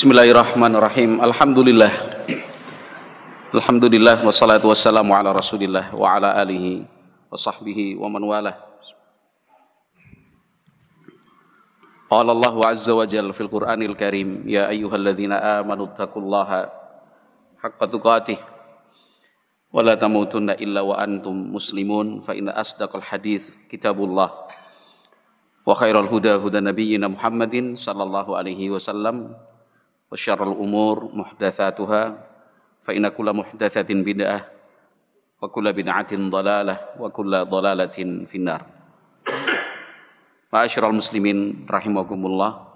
Bismillahirrahmanirrahim. Alhamdulillah. Alhamdulillah wassalatu wassalamu ala Rasulillah wa ala alihi wa sahbihi wa man walah. Qala Allah azza wa jalla fil Qur'anil Karim, ya ayyuhalladzina amanu taqullaha haqqa tuqatih wa la tamutunna illa wa antum muslimun fa inna asdaqal hadis kitabullah wa khairal huda huda nabiyyina Muhammadin sallallahu alaihi wasallam muhdatsatuha fa inna kulla muhdatsatin bid'ah wa kulla bid'atin dhalalah wa kulla dhalalatin finnar. Ma'asyiral muslimin rahimakumullah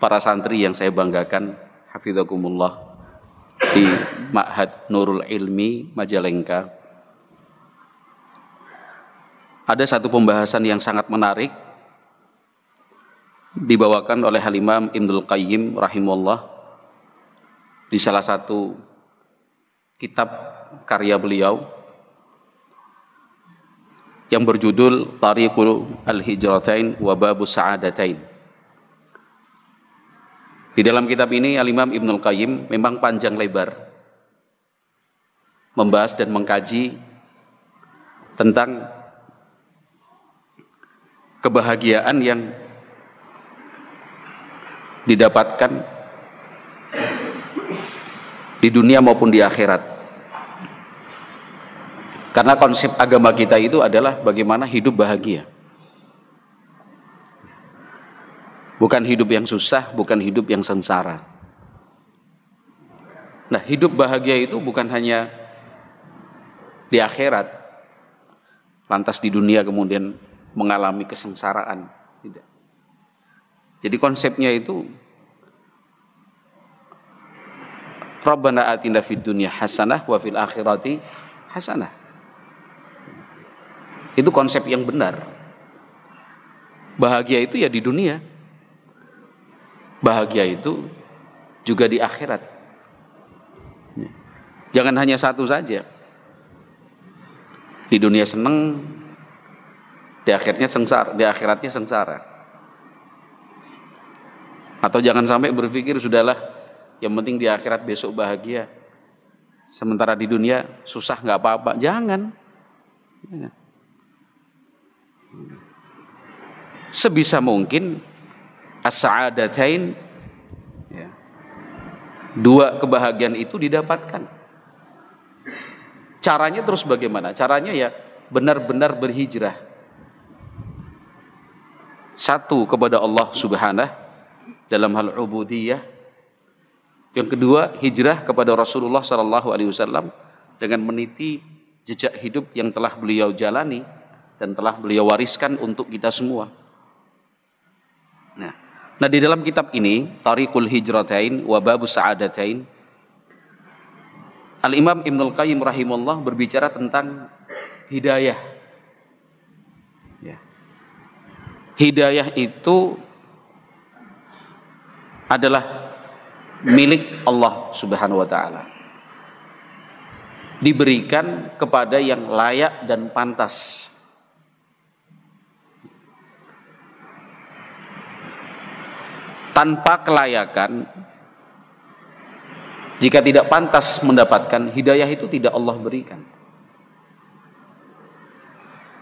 para santri yang saya banggakan hafizakumullah di Ma'had Nurul Ilmi Majalengka. Ada satu pembahasan yang sangat menarik dibawakan oleh Halimam Ibnul Qayyim rahimullah di salah satu kitab karya beliau yang berjudul Tariqul Al-Hijratain wa Babus Sa'adatain. Di dalam kitab ini Al-Imam Ibnul Qayyim memang panjang lebar membahas dan mengkaji tentang kebahagiaan yang didapatkan di dunia maupun di akhirat. Karena konsep agama kita itu adalah bagaimana hidup bahagia. Bukan hidup yang susah, bukan hidup yang sengsara. Nah, hidup bahagia itu bukan hanya di akhirat, lantas di dunia kemudian mengalami kesengsaraan. Tidak. Jadi konsepnya itu Rabbana atina fid dunya hasanah wa fil akhirati hasanah. Itu konsep yang benar. Bahagia itu ya di dunia. Bahagia itu juga di akhirat. Jangan hanya satu saja. Di dunia seneng, di akhirnya sengsara, di akhiratnya sengsara. Atau jangan sampai berpikir sudahlah yang penting di akhirat besok bahagia. Sementara di dunia susah nggak apa-apa. Jangan. Sebisa mungkin as-sa'adatain ya, dua kebahagiaan itu didapatkan. Caranya terus bagaimana? Caranya ya benar-benar berhijrah. Satu kepada Allah Subhanahu dalam hal ubudiyah. Yang kedua, hijrah kepada Rasulullah sallallahu alaihi wasallam dengan meniti jejak hidup yang telah beliau jalani dan telah beliau wariskan untuk kita semua. Nah, nah di dalam kitab ini, Tariqul Hijratain wa Babus Sa'adatain, Al-Imam Ibnul Qayyim rahimahullah berbicara tentang hidayah. Ya. Hidayah itu adalah milik Allah Subhanahu wa taala. Diberikan kepada yang layak dan pantas. Tanpa kelayakan jika tidak pantas mendapatkan hidayah itu tidak Allah berikan.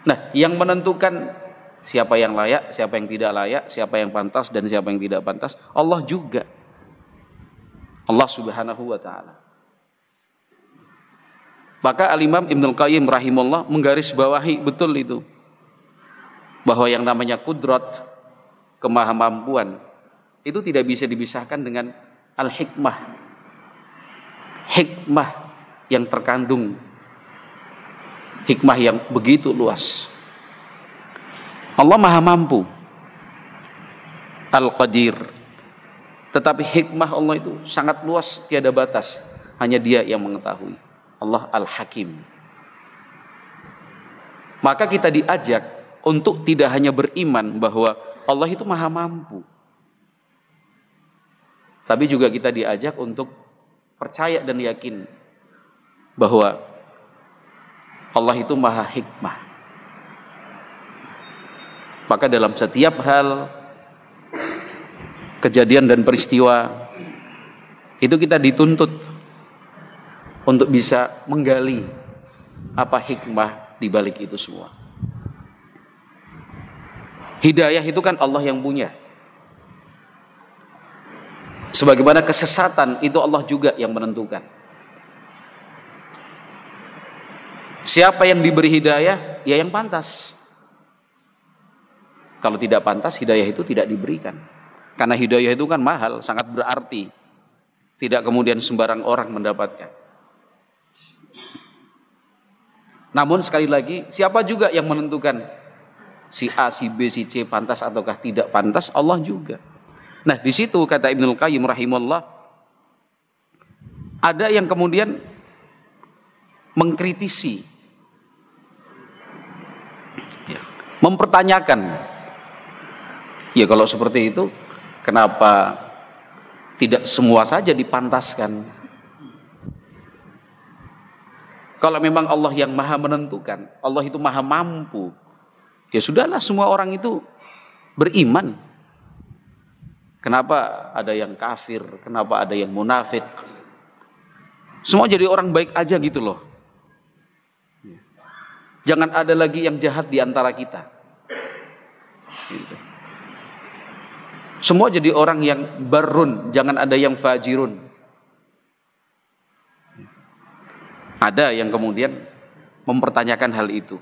Nah, yang menentukan siapa yang layak, siapa yang tidak layak, siapa yang pantas dan siapa yang tidak pantas, Allah juga. Allah Subhanahu wa taala. Maka Al-Imam Ibnul Qayyim rahimullah menggarisbawahi betul itu. Bahwa yang namanya kudrat, kemahamampuan itu tidak bisa dipisahkan dengan al-hikmah. Hikmah yang terkandung hikmah yang begitu luas. Allah Maha Mampu. Al-Qadir. Tetapi hikmah Allah itu sangat luas, tiada batas. Hanya Dia yang mengetahui. Allah Al-Hakim. Maka kita diajak untuk tidak hanya beriman bahwa Allah itu Maha Mampu. Tapi juga kita diajak untuk percaya dan yakin bahwa Allah itu Maha Hikmah. Maka dalam setiap hal kejadian dan peristiwa itu kita dituntut untuk bisa menggali apa hikmah di balik itu semua. Hidayah itu kan Allah yang punya. Sebagaimana kesesatan itu Allah juga yang menentukan. Siapa yang diberi hidayah, ya yang pantas. Kalau tidak pantas, hidayah itu tidak diberikan. Karena hidayah itu kan mahal, sangat berarti. Tidak kemudian sembarang orang mendapatkan. Namun sekali lagi, siapa juga yang menentukan si A, si B, si C pantas ataukah tidak pantas? Allah juga. Nah, di situ kata Ibnu Qayyim rahimahullah ada yang kemudian mengkritisi mempertanyakan. Ya kalau seperti itu, kenapa tidak semua saja dipantaskan? Kalau memang Allah yang maha menentukan, Allah itu maha mampu, ya sudahlah semua orang itu beriman. Kenapa ada yang kafir, kenapa ada yang munafik? Semua jadi orang baik aja gitu loh. Jangan ada lagi yang jahat di antara kita. Gitu. Semua jadi orang yang barun, jangan ada yang fajirun. Ada yang kemudian mempertanyakan hal itu.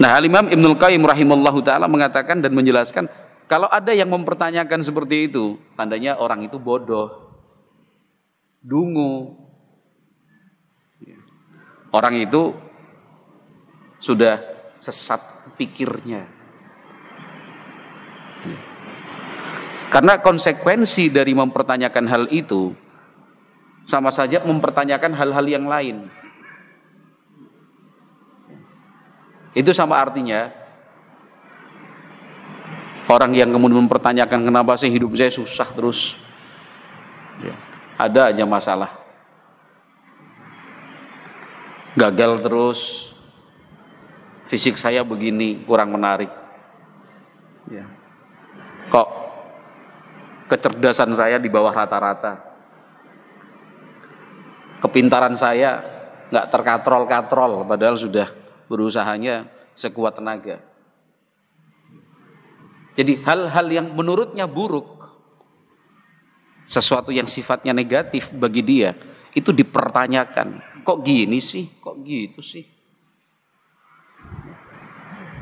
Nah, Al-Imam Ibnul Qayyim rahimahullah taala mengatakan dan menjelaskan kalau ada yang mempertanyakan seperti itu, tandanya orang itu bodoh, dungu. Orang itu sudah sesat pikirnya. Karena konsekuensi dari mempertanyakan hal itu sama saja mempertanyakan hal-hal yang lain. Itu sama artinya orang yang kemudian mempertanyakan kenapa sih hidup saya susah terus. Ya, ada aja masalah. Gagal terus, fisik saya begini kurang menarik ya. Kok kecerdasan saya di bawah rata-rata? Kepintaran saya nggak terkatrol-katrol padahal sudah berusahanya sekuat tenaga. Jadi hal-hal yang menurutnya buruk sesuatu yang sifatnya negatif bagi dia itu dipertanyakan. Kok gini sih? Kok gitu sih?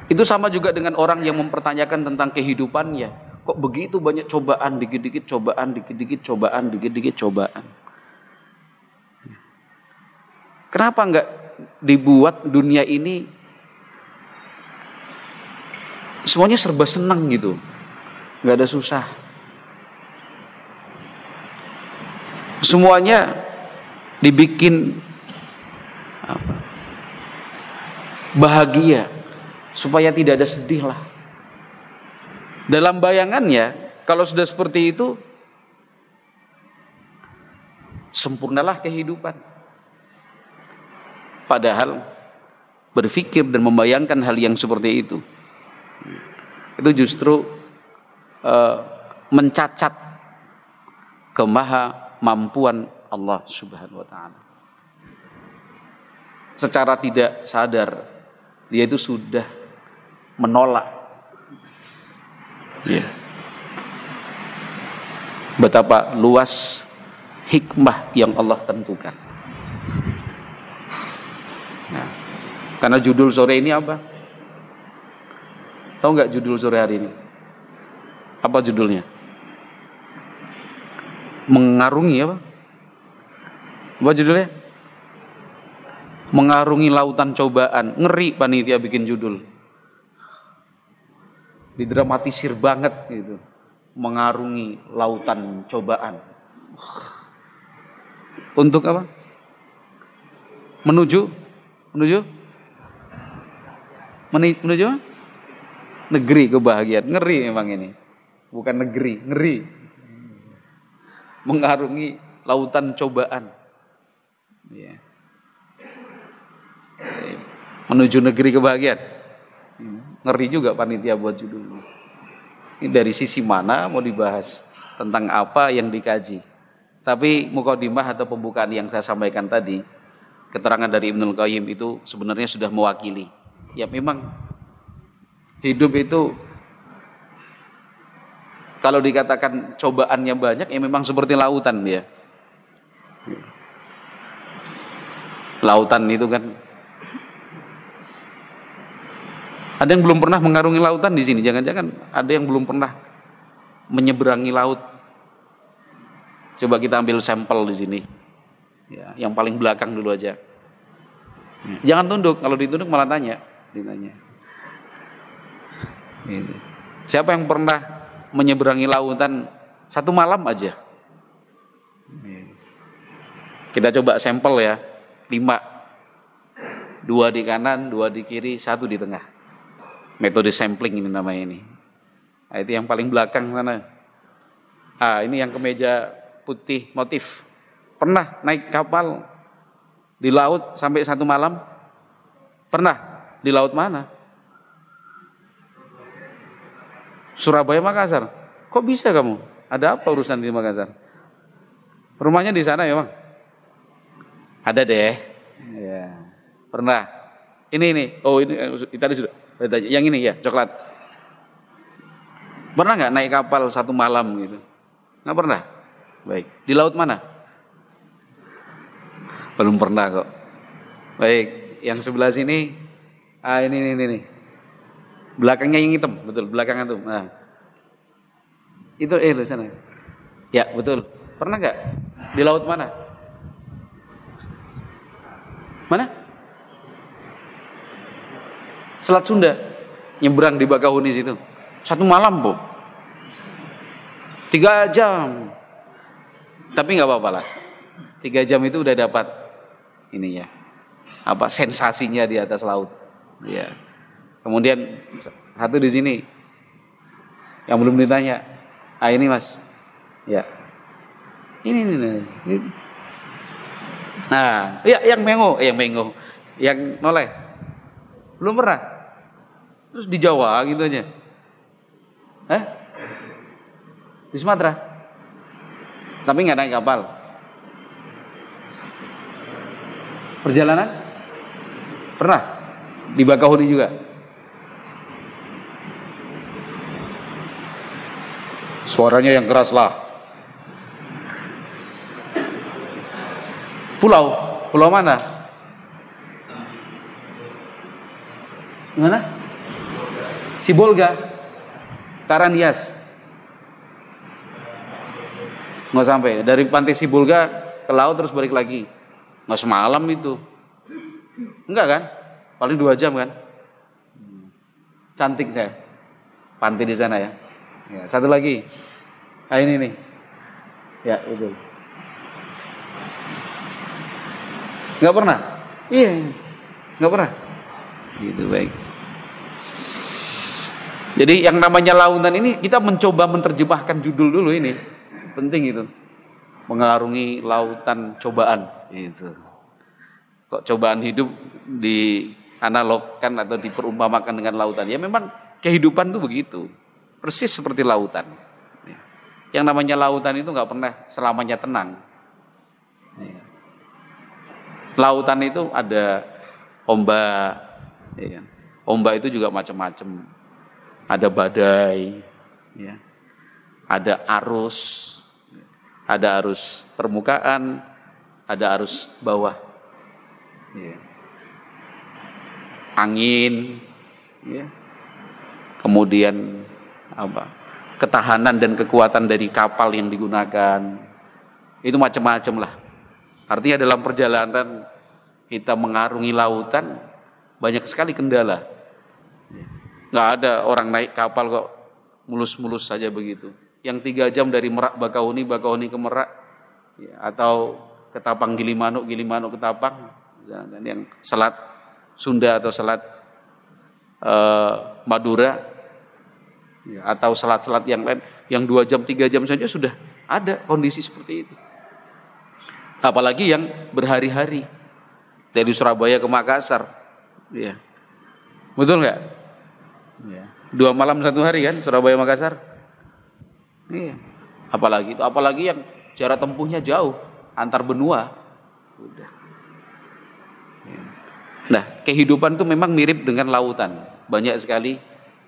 Itu sama juga dengan orang yang mempertanyakan tentang kehidupannya. Kok begitu banyak cobaan, dikit-dikit cobaan, dikit-dikit cobaan, dikit-dikit cobaan. Kenapa enggak dibuat dunia ini semuanya serba senang gitu. Enggak ada susah. Semuanya dibikin? Bahagia supaya tidak ada sedih lah. Dalam bayangannya, kalau sudah seperti itu, sempurnalah kehidupan. Padahal berpikir dan membayangkan hal yang seperti itu, itu justru uh, mencacat kemaha mampuan Allah Subhanahu wa taala. Secara tidak sadar dia itu sudah menolak. Ya. Betapa luas hikmah yang Allah tentukan. Nah, karena judul sore ini apa? Tahu nggak judul sore hari ini? Apa judulnya? Mengarungi apa? Apa judulnya? Mengarungi lautan cobaan. Ngeri panitia bikin judul didramatisir banget gitu. Mengarungi lautan cobaan. Untuk apa? Menuju? Menuju? Menuju negeri kebahagiaan. Ngeri memang ini. Bukan negeri ngeri. Mengarungi lautan cobaan. Ya. menuju negeri kebahagiaan Ngeri juga panitia buat judul. Ini dari sisi mana mau dibahas tentang apa yang dikaji. Tapi mukodimah atau pembukaan yang saya sampaikan tadi, keterangan dari Ibnul Qayyim itu sebenarnya sudah mewakili. Ya memang hidup itu kalau dikatakan cobaannya banyak ya memang seperti lautan dia. Lautan itu kan ada yang belum pernah mengarungi lautan di sini. Jangan-jangan ada yang belum pernah menyeberangi laut. Coba kita ambil sampel di sini. Ya, yang paling belakang dulu aja. Jangan tunduk. Kalau ditunduk malah tanya. Ditanya. Ini. Siapa yang pernah menyeberangi lautan satu malam aja? Kita coba sampel ya lima dua di kanan dua di kiri satu di tengah metode sampling ini namanya ini nah, itu yang paling belakang sana ah ini yang kemeja putih motif pernah naik kapal di laut sampai satu malam pernah di laut mana Surabaya Makassar kok bisa kamu ada apa urusan di Makassar rumahnya di sana ya bang ada deh. Ya. Pernah. Ini ini. Oh ini eh, tadi sudah. Yang ini ya coklat. Pernah nggak naik kapal satu malam gitu? Nggak pernah. Baik. Di laut mana? Belum pernah kok. Baik. Yang sebelah sini. Ah ini ini ini. Belakangnya yang hitam, betul. Belakangnya tuh. Nah. Itu eh di sana. Ya betul. Pernah nggak di laut mana? Mana? Selat Sunda. Nyebrang di Bakahuni situ. Satu malam, Bu. Tiga jam. Tapi nggak apa-apa lah. Tiga jam itu udah dapat ini ya. Apa sensasinya di atas laut. Ya. Kemudian satu di sini yang belum ditanya. Ah ini mas. Ya. Ini ini, ini. ini Nah, ya yang mengo, eh, yang mengo, yang noleh. Belum pernah. Terus di Jawa gitu aja. Eh? Di Sumatera. Tapi nggak naik kapal. Perjalanan? Pernah? Di Bakahuni juga. Suaranya yang keras lah. Pulau, pulau mana? Mana? Sibolga, Karanias. Nggak sampai. Dari pantai Sibolga ke laut terus balik lagi. Nggak semalam itu. Enggak kan? Paling dua jam kan? Cantik saya. Pantai di sana ya. ya satu lagi. Nah ini nih. Ya itu. Nggak pernah? Iya, nggak pernah. Gitu baik. Jadi yang namanya lautan ini kita mencoba menerjemahkan judul dulu ini. Penting itu. Mengarungi lautan cobaan itu. Kok cobaan hidup di analogkan atau diperumpamakan dengan lautan. Ya memang kehidupan itu begitu. Persis seperti lautan. Yang namanya lautan itu nggak pernah selamanya tenang. Lautan itu ada ombak, ya. ombak itu juga macam-macam. Ada badai, ya. ada arus, ada arus permukaan, ada arus bawah, ya. angin, ya. kemudian apa? Ketahanan dan kekuatan dari kapal yang digunakan itu macam-macam lah. Artinya dalam perjalanan kita mengarungi lautan banyak sekali kendala. Nggak ada orang naik kapal kok mulus-mulus saja begitu. Yang tiga jam dari Merak Bakahuni, Bakahuni ke Merak, ya, atau ke Tapang Gilimanuk, Gilimanuk ke Tapang, dan yang Selat Sunda atau Selat uh, Madura, ya, atau selat-selat yang lain, yang dua jam, tiga jam saja sudah ada kondisi seperti itu. Apalagi yang berhari-hari dari Surabaya ke Makassar. Ya. Betul nggak? Ya. Dua malam satu hari kan Surabaya Makassar. Iya. Apalagi itu, apalagi yang jarak tempuhnya jauh antar benua. Udah. Iya. Nah, kehidupan itu memang mirip dengan lautan. Banyak sekali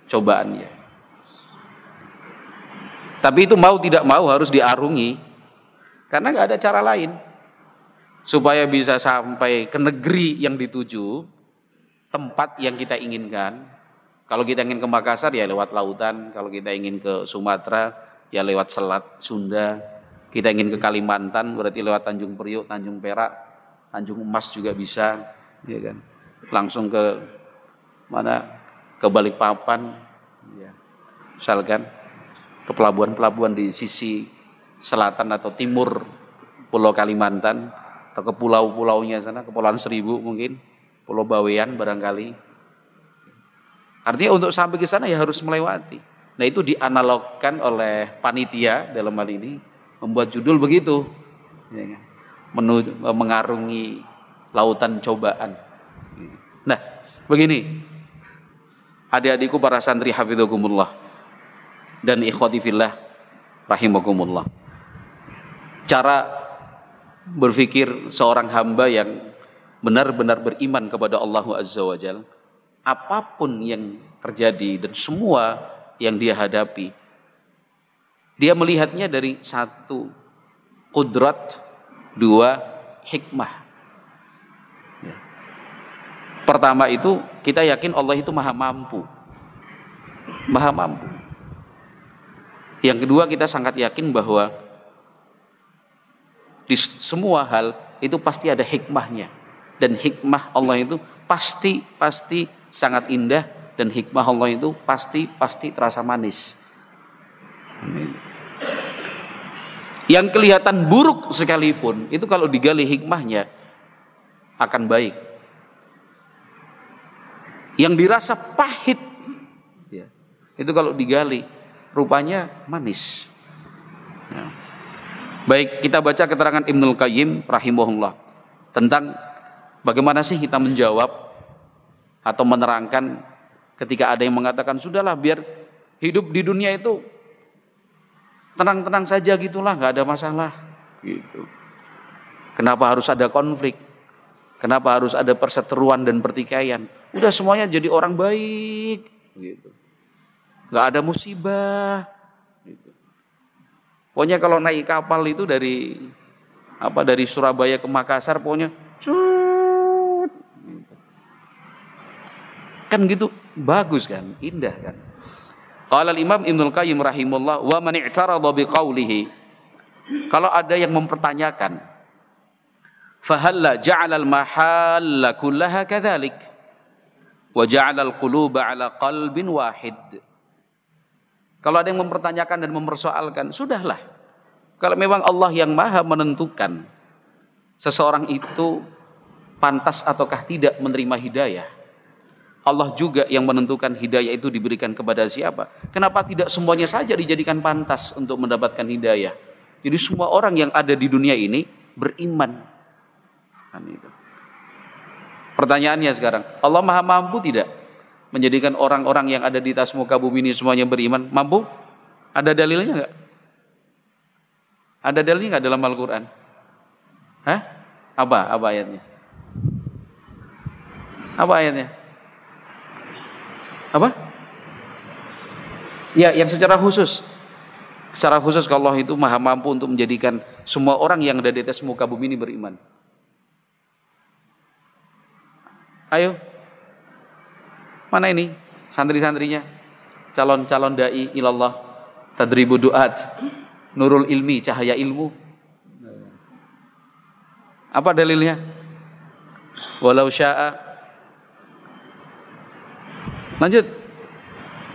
cobaannya. Tapi itu mau tidak mau harus diarungi karena nggak ada cara lain supaya bisa sampai ke negeri yang dituju, tempat yang kita inginkan. Kalau kita ingin ke Makassar ya lewat lautan, kalau kita ingin ke Sumatera ya lewat Selat Sunda, kita ingin ke Kalimantan berarti lewat Tanjung Priok, Tanjung Perak, Tanjung Emas juga bisa, ya kan. Langsung ke mana? Ke Balikpapan, ya. Misalkan ke pelabuhan-pelabuhan di sisi selatan atau timur Pulau Kalimantan atau ke pulau-pulaunya sana, Kepulauan Seribu mungkin, Pulau Bawean barangkali. Artinya untuk sampai ke sana ya harus melewati. Nah itu dianalogkan oleh panitia dalam hal ini membuat judul begitu, ya kan? Menu, mengarungi lautan cobaan. Nah begini, adik-adikku para santri hafidhukumullah dan ikhwati fillah rahimakumullah. Cara berpikir seorang hamba yang benar-benar beriman kepada Allah Azza wa Jal, apa pun yang terjadi dan semua yang dia hadapi, dia melihatnya dari satu kudrat, dua hikmah. Ya. Pertama itu kita yakin Allah itu maha mampu. Maha mampu. Yang kedua kita sangat yakin bahwa di semua hal itu pasti ada hikmahnya dan hikmah Allah itu pasti pasti sangat indah dan hikmah Allah itu pasti pasti terasa manis. Yang kelihatan buruk sekalipun itu kalau digali hikmahnya akan baik. Yang dirasa pahit ya, itu kalau digali rupanya manis. Ya. Baik, kita baca keterangan Ibnul Qayyim rahimahullah tentang bagaimana sih kita menjawab atau menerangkan ketika ada yang mengatakan sudahlah biar hidup di dunia itu tenang-tenang saja gitulah nggak ada masalah gitu. Kenapa harus ada konflik? Kenapa harus ada perseteruan dan pertikaian? Udah semuanya jadi orang baik gitu nggak ada musibah. Gitu. Pokoknya kalau naik kapal itu dari apa dari Surabaya ke Makassar, pokoknya cut, gitu. Kan gitu bagus kan, indah kan. Qala Imam Ibnul Qayyim rahimullah wa man i'tarada biqaulihi kalau ada yang mempertanyakan fahalla ja'ala al-mahalla kullaha kadzalik wa ja'ala al-quluba ala qalbin wahid kalau ada yang mempertanyakan dan mempersoalkan, sudahlah. Kalau memang Allah yang maha menentukan seseorang itu pantas ataukah tidak menerima hidayah. Allah juga yang menentukan hidayah itu diberikan kepada siapa. Kenapa tidak semuanya saja dijadikan pantas untuk mendapatkan hidayah? Jadi semua orang yang ada di dunia ini beriman. Kan. Pertanyaannya sekarang, Allah maha mampu tidak menjadikan orang-orang yang ada di atas muka bumi ini semuanya beriman? Mampu? Ada dalilnya nggak? Ada dalilnya nggak dalam Al-Quran? Hah? Apa? Apa ayatnya? Apa ayatnya? Apa? Ya, yang secara khusus. Secara khusus kalau Allah itu maha mampu untuk menjadikan semua orang yang ada di atas muka bumi ini beriman. Ayo, Mana ini santri-santrinya? Calon-calon dai ilallah. Tadribu duat. Nurul ilmi, cahaya ilmu. Apa dalilnya? Walau sya'a. Lanjut.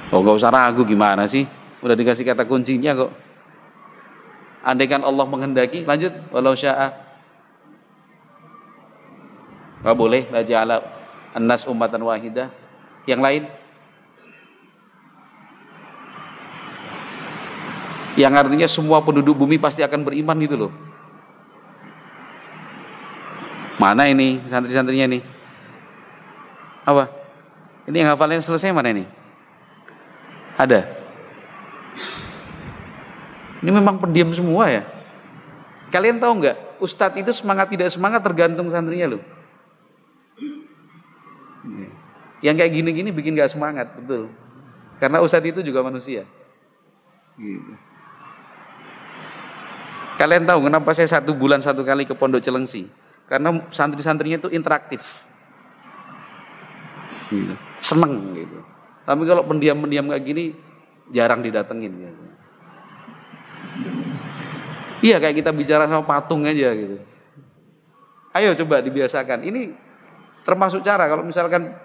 Oh gak usah ragu gimana sih? Udah dikasih kata kuncinya kok. Andaikan Allah menghendaki, lanjut. Walau sya'a. Gak boleh. La ja'ala annas ummatan wahidah yang lain? Yang artinya semua penduduk bumi pasti akan beriman gitu loh. Mana ini santri-santrinya nih? Apa? Ini yang hafalnya selesai mana ini? Ada? Ini memang pendiam semua ya. Kalian tahu nggak? Ustadz itu semangat tidak semangat tergantung santrinya loh. Yang kayak gini-gini bikin gak semangat, betul. Karena ustadz itu juga manusia. Gitu. Kalian tahu kenapa saya satu bulan satu kali ke Pondok Celengsi? Karena santri-santrinya itu interaktif. Gitu. Seneng gitu. Tapi kalau pendiam-pendiam kayak gini jarang didatengin gitu. Iya kayak kita bicara sama patung aja gitu. Ayo coba dibiasakan. Ini termasuk cara kalau misalkan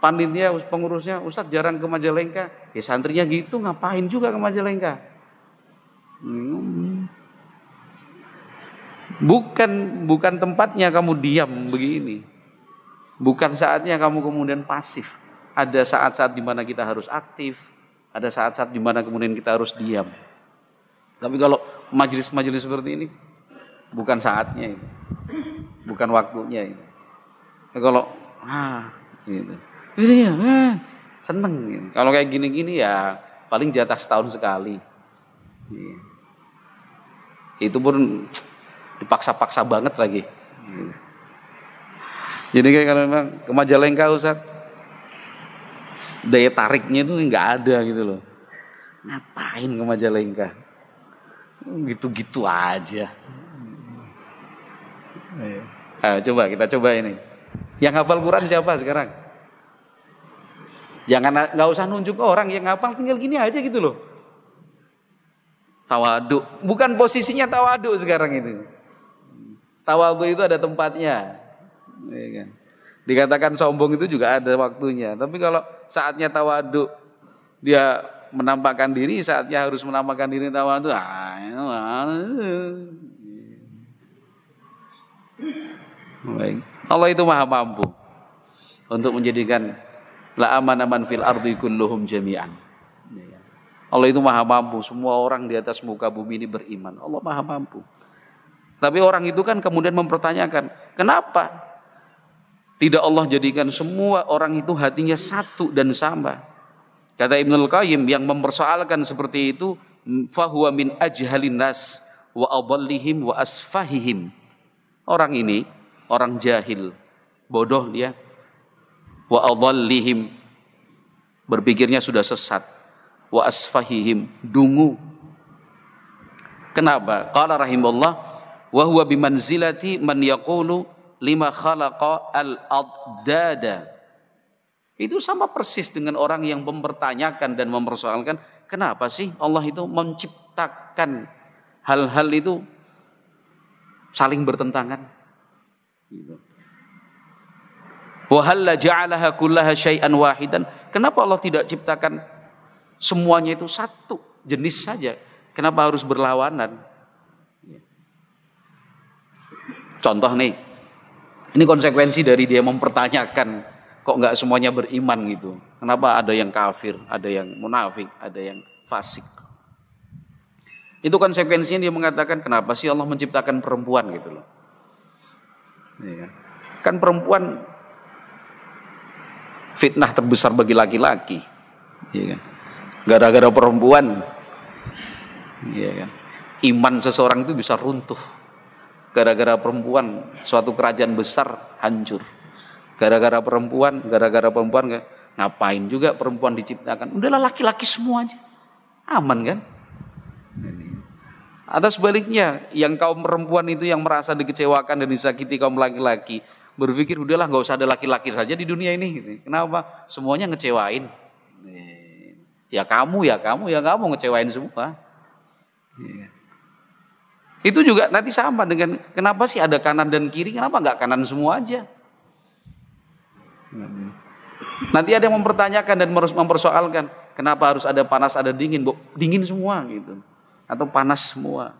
panitia pengurusnya Ustadz jarang ke Majalengka ya santrinya gitu ngapain juga ke Majalengka bukan bukan tempatnya kamu diam begini bukan saatnya kamu kemudian pasif. Ada saat-saat di mana kita harus aktif ada saat-saat di mana kemudian kita harus diam. Tapi kalau majelis-majelis seperti ini bukan saatnya ini. Bukan waktunya ini. Kalau ah gitu. Ini ya eh, seneng gitu. kalau kayak gini-gini ya paling jatah setahun sekali. Iya. itu pun dipaksa-paksa banget lagi. Iya. Jadi kayak kalau memang ke Majalengka Ustaz daya tariknya itu nggak ada gitu loh ngapain ke Majalengka gitu-gitu aja Ayo, coba kita coba ini yang hafal Quran siapa sekarang Jangan nggak usah nunjuk orang yang ngapal tinggal gini aja gitu loh. Tawadu, bukan posisinya tawadu sekarang itu. Tawadu itu ada tempatnya. Ya kan? Dikatakan sombong itu juga ada waktunya. Tapi kalau saatnya tawadu dia menampakkan diri, saatnya harus menampakkan diri tawadu. Ah, Allah itu maha mampu untuk menjadikan La amana man fil ardi kulluhum jami'an. Allah itu maha mampu. Semua orang di atas muka bumi ini beriman. Allah maha mampu. Tapi orang itu kan kemudian mempertanyakan, kenapa tidak Allah jadikan semua orang itu hatinya satu dan sama? Kata Ibnul Qayyim yang mempersoalkan seperti itu, fahuwa min ajhalin nas wa adallihim wa asfahihim. Orang ini orang jahil, bodoh dia, wa adallihim berpikirnya sudah sesat wa asfahihim dungu kenapa qala rahimullah wa huwa bimanzilati man yaqulu lima khalaqa al addada itu sama persis dengan orang yang mempertanyakan dan mempersoalkan kenapa sih Allah itu menciptakan hal-hal itu saling bertentangan gitu. Wahalla ja'alaha kullaha syai'an wahidan. Kenapa Allah tidak ciptakan semuanya itu satu jenis saja? Kenapa harus berlawanan? Contoh nih, ini konsekuensi dari dia mempertanyakan kok nggak semuanya beriman gitu. Kenapa ada yang kafir, ada yang munafik, ada yang fasik. Itu konsekuensinya dia mengatakan kenapa sih Allah menciptakan perempuan gitu loh. Iya. Kan perempuan fitnah terbesar bagi laki-laki. Ya kan? Gara-gara perempuan, ya kan? iman seseorang itu bisa runtuh. Gara-gara perempuan, suatu kerajaan besar hancur. Gara-gara perempuan, gara-gara perempuan ngapain juga perempuan diciptakan? Udahlah laki-laki semua aja, aman kan? Atas sebaliknya, yang kaum perempuan itu yang merasa dikecewakan dan disakiti kaum laki-laki, berpikir udahlah nggak usah ada laki-laki saja di dunia ini. Gitu. Kenapa? Semuanya ngecewain. Ya kamu, ya kamu, ya kamu ngecewain semua. Iya. Itu juga nanti sama dengan kenapa sih ada kanan dan kiri? Kenapa nggak kanan semua aja? Nanti ada yang mempertanyakan dan mempersoalkan kenapa harus ada panas ada dingin? Dingin semua gitu, atau panas semua.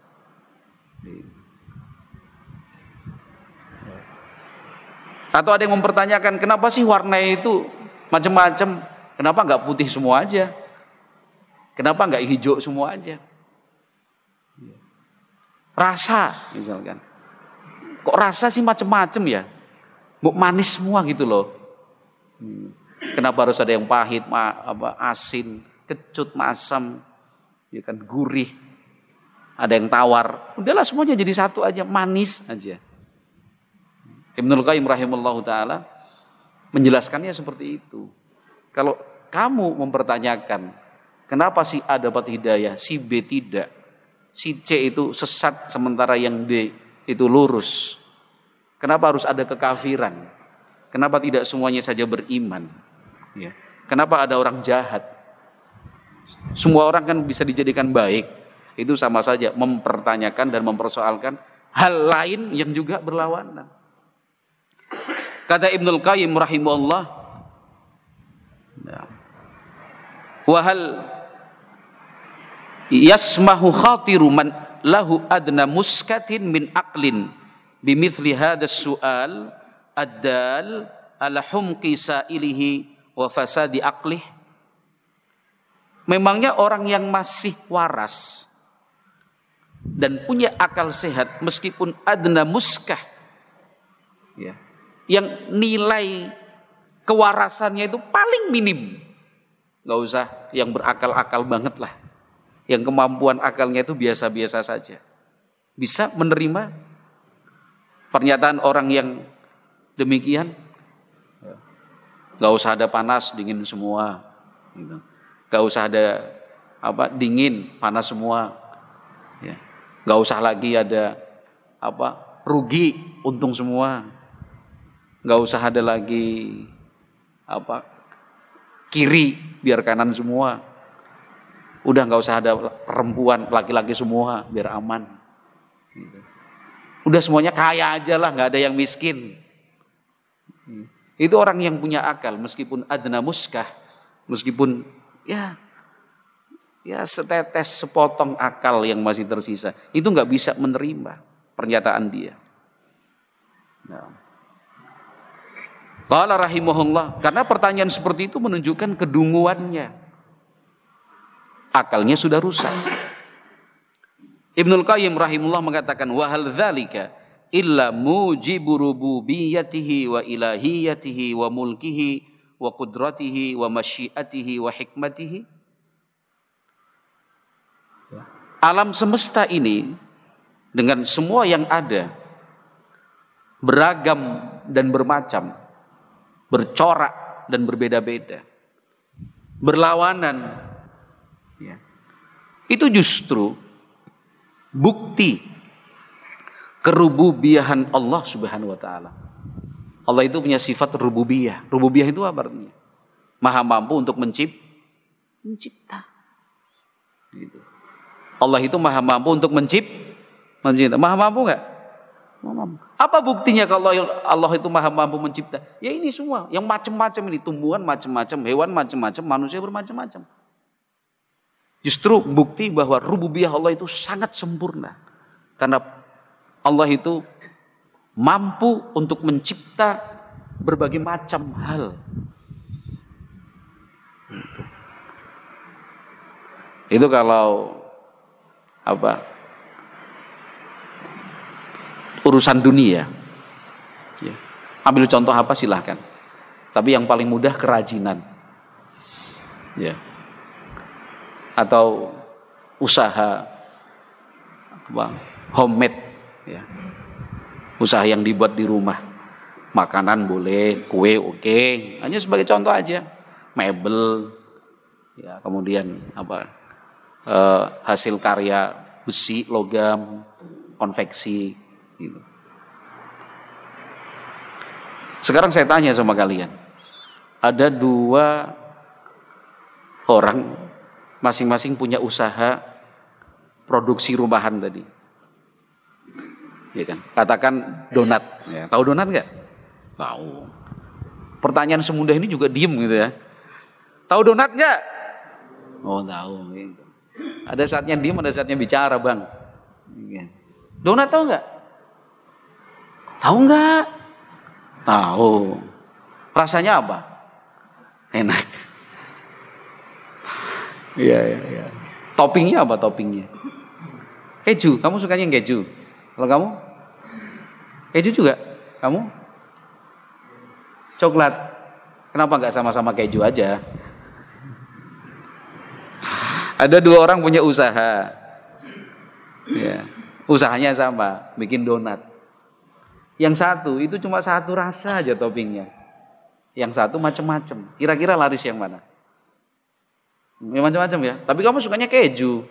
Atau ada yang mempertanyakan kenapa sih warna itu macam-macam? Kenapa nggak putih semua aja? Kenapa nggak hijau semua aja? Rasa misalkan. Kok rasa sih macam-macam ya? Mau manis semua gitu loh. Hmm. Kenapa harus ada yang pahit, apa, asin, kecut, masam, ya kan gurih. Ada yang tawar. Udahlah semuanya jadi satu aja, manis aja. Ibnul Qayyim rahimahullah taala menjelaskannya seperti itu. Kalau kamu mempertanyakan kenapa si A dapat hidayah, si B tidak, si C itu sesat sementara yang D itu lurus. Kenapa harus ada kekafiran? Kenapa tidak semuanya saja beriman? Ya. Kenapa ada orang jahat? Semua orang kan bisa dijadikan baik. Itu sama saja mempertanyakan dan mempersoalkan hal lain yang juga berlawanan. Kata Ibnul Qayyim rahimahullah, ya. wahal yasmahu khatiru man lahu adna muskatin min aqlin bimithli hadas su'al ad-dal ala humqi sa'ilihi wa fasadi aqlih memangnya orang yang masih waras dan punya akal sehat meskipun adna muskah ya yang nilai kewarasannya itu paling minim. Nggak usah yang berakal-akal banget lah. Yang kemampuan akalnya itu biasa-biasa saja. Bisa menerima pernyataan orang yang demikian. Nggak usah ada panas, dingin semua. Gitu. Nggak usah ada apa dingin, panas semua. Ya. Nggak usah lagi ada apa rugi, untung semua nggak usah ada lagi apa kiri biar kanan semua udah nggak usah ada perempuan laki-laki semua biar aman udah semuanya kaya aja lah nggak ada yang miskin itu orang yang punya akal meskipun adna muskah meskipun ya ya setetes sepotong akal yang masih tersisa itu nggak bisa menerima pernyataan dia nah. Karena pertanyaan seperti itu menunjukkan kedunguannya. Akalnya sudah rusak. Ibnul Qayyim rahimullah mengatakan wahal dzalika illa mujibu rububiyatihi wa ilahiyatihi wa mulkihi wa qudratihi wa masyiatihi wa hikmatihi. Alam semesta ini dengan semua yang ada beragam dan bermacam bercorak dan berbeda-beda, berlawanan. Itu justru bukti kerububiahan Allah Subhanahu wa taala. Allah itu punya sifat rububiyah. Rububiyah itu apa artinya? Maha mampu untuk mencipt, mencipta. Gitu. Allah itu maha mampu untuk mencipt, mencipta. Maha mampu nggak? Apa buktinya kalau Allah itu maha mampu mencipta? Ya ini semua, yang macam-macam ini, tumbuhan macam-macam, hewan macam-macam, manusia bermacam-macam. Justru bukti bahwa rububiyah Allah itu sangat sempurna. Karena Allah itu mampu untuk mencipta berbagai macam hal. Itu kalau apa urusan dunia. Ya. Ambil contoh apa silahkan. Tapi yang paling mudah kerajinan. Ya. Atau usaha apa, homemade. Ya. Usaha yang dibuat di rumah. Makanan boleh, kue oke. Okay. Hanya sebagai contoh aja. Mebel. Ya, kemudian apa? Eh, hasil karya besi, logam, konveksi, Gitu. Sekarang saya tanya sama kalian. Ada dua orang masing-masing punya usaha produksi rumahan tadi. Ya kan? Katakan donat. Ya, tahu donat nggak? Tahu. Pertanyaan semudah ini juga diem gitu ya. Tahu donat nggak? Oh tahu. Ada saatnya diem, ada saatnya bicara bang. Iya. Donat tahu nggak? Tahu nggak? Tahu. Rasanya apa? Enak. Iya, iya, iya. Toppingnya apa toppingnya? Keju. Kamu sukanya yang keju? Kalau kamu? Keju juga? Kamu? Coklat. Kenapa nggak sama-sama keju aja? Ada dua orang punya usaha. Ya. Usahanya sama, bikin donat. Yang satu itu cuma satu rasa aja toppingnya. Yang satu macam-macam. Kira-kira laris yang mana? Ya, macam-macam ya. Tapi kamu sukanya keju.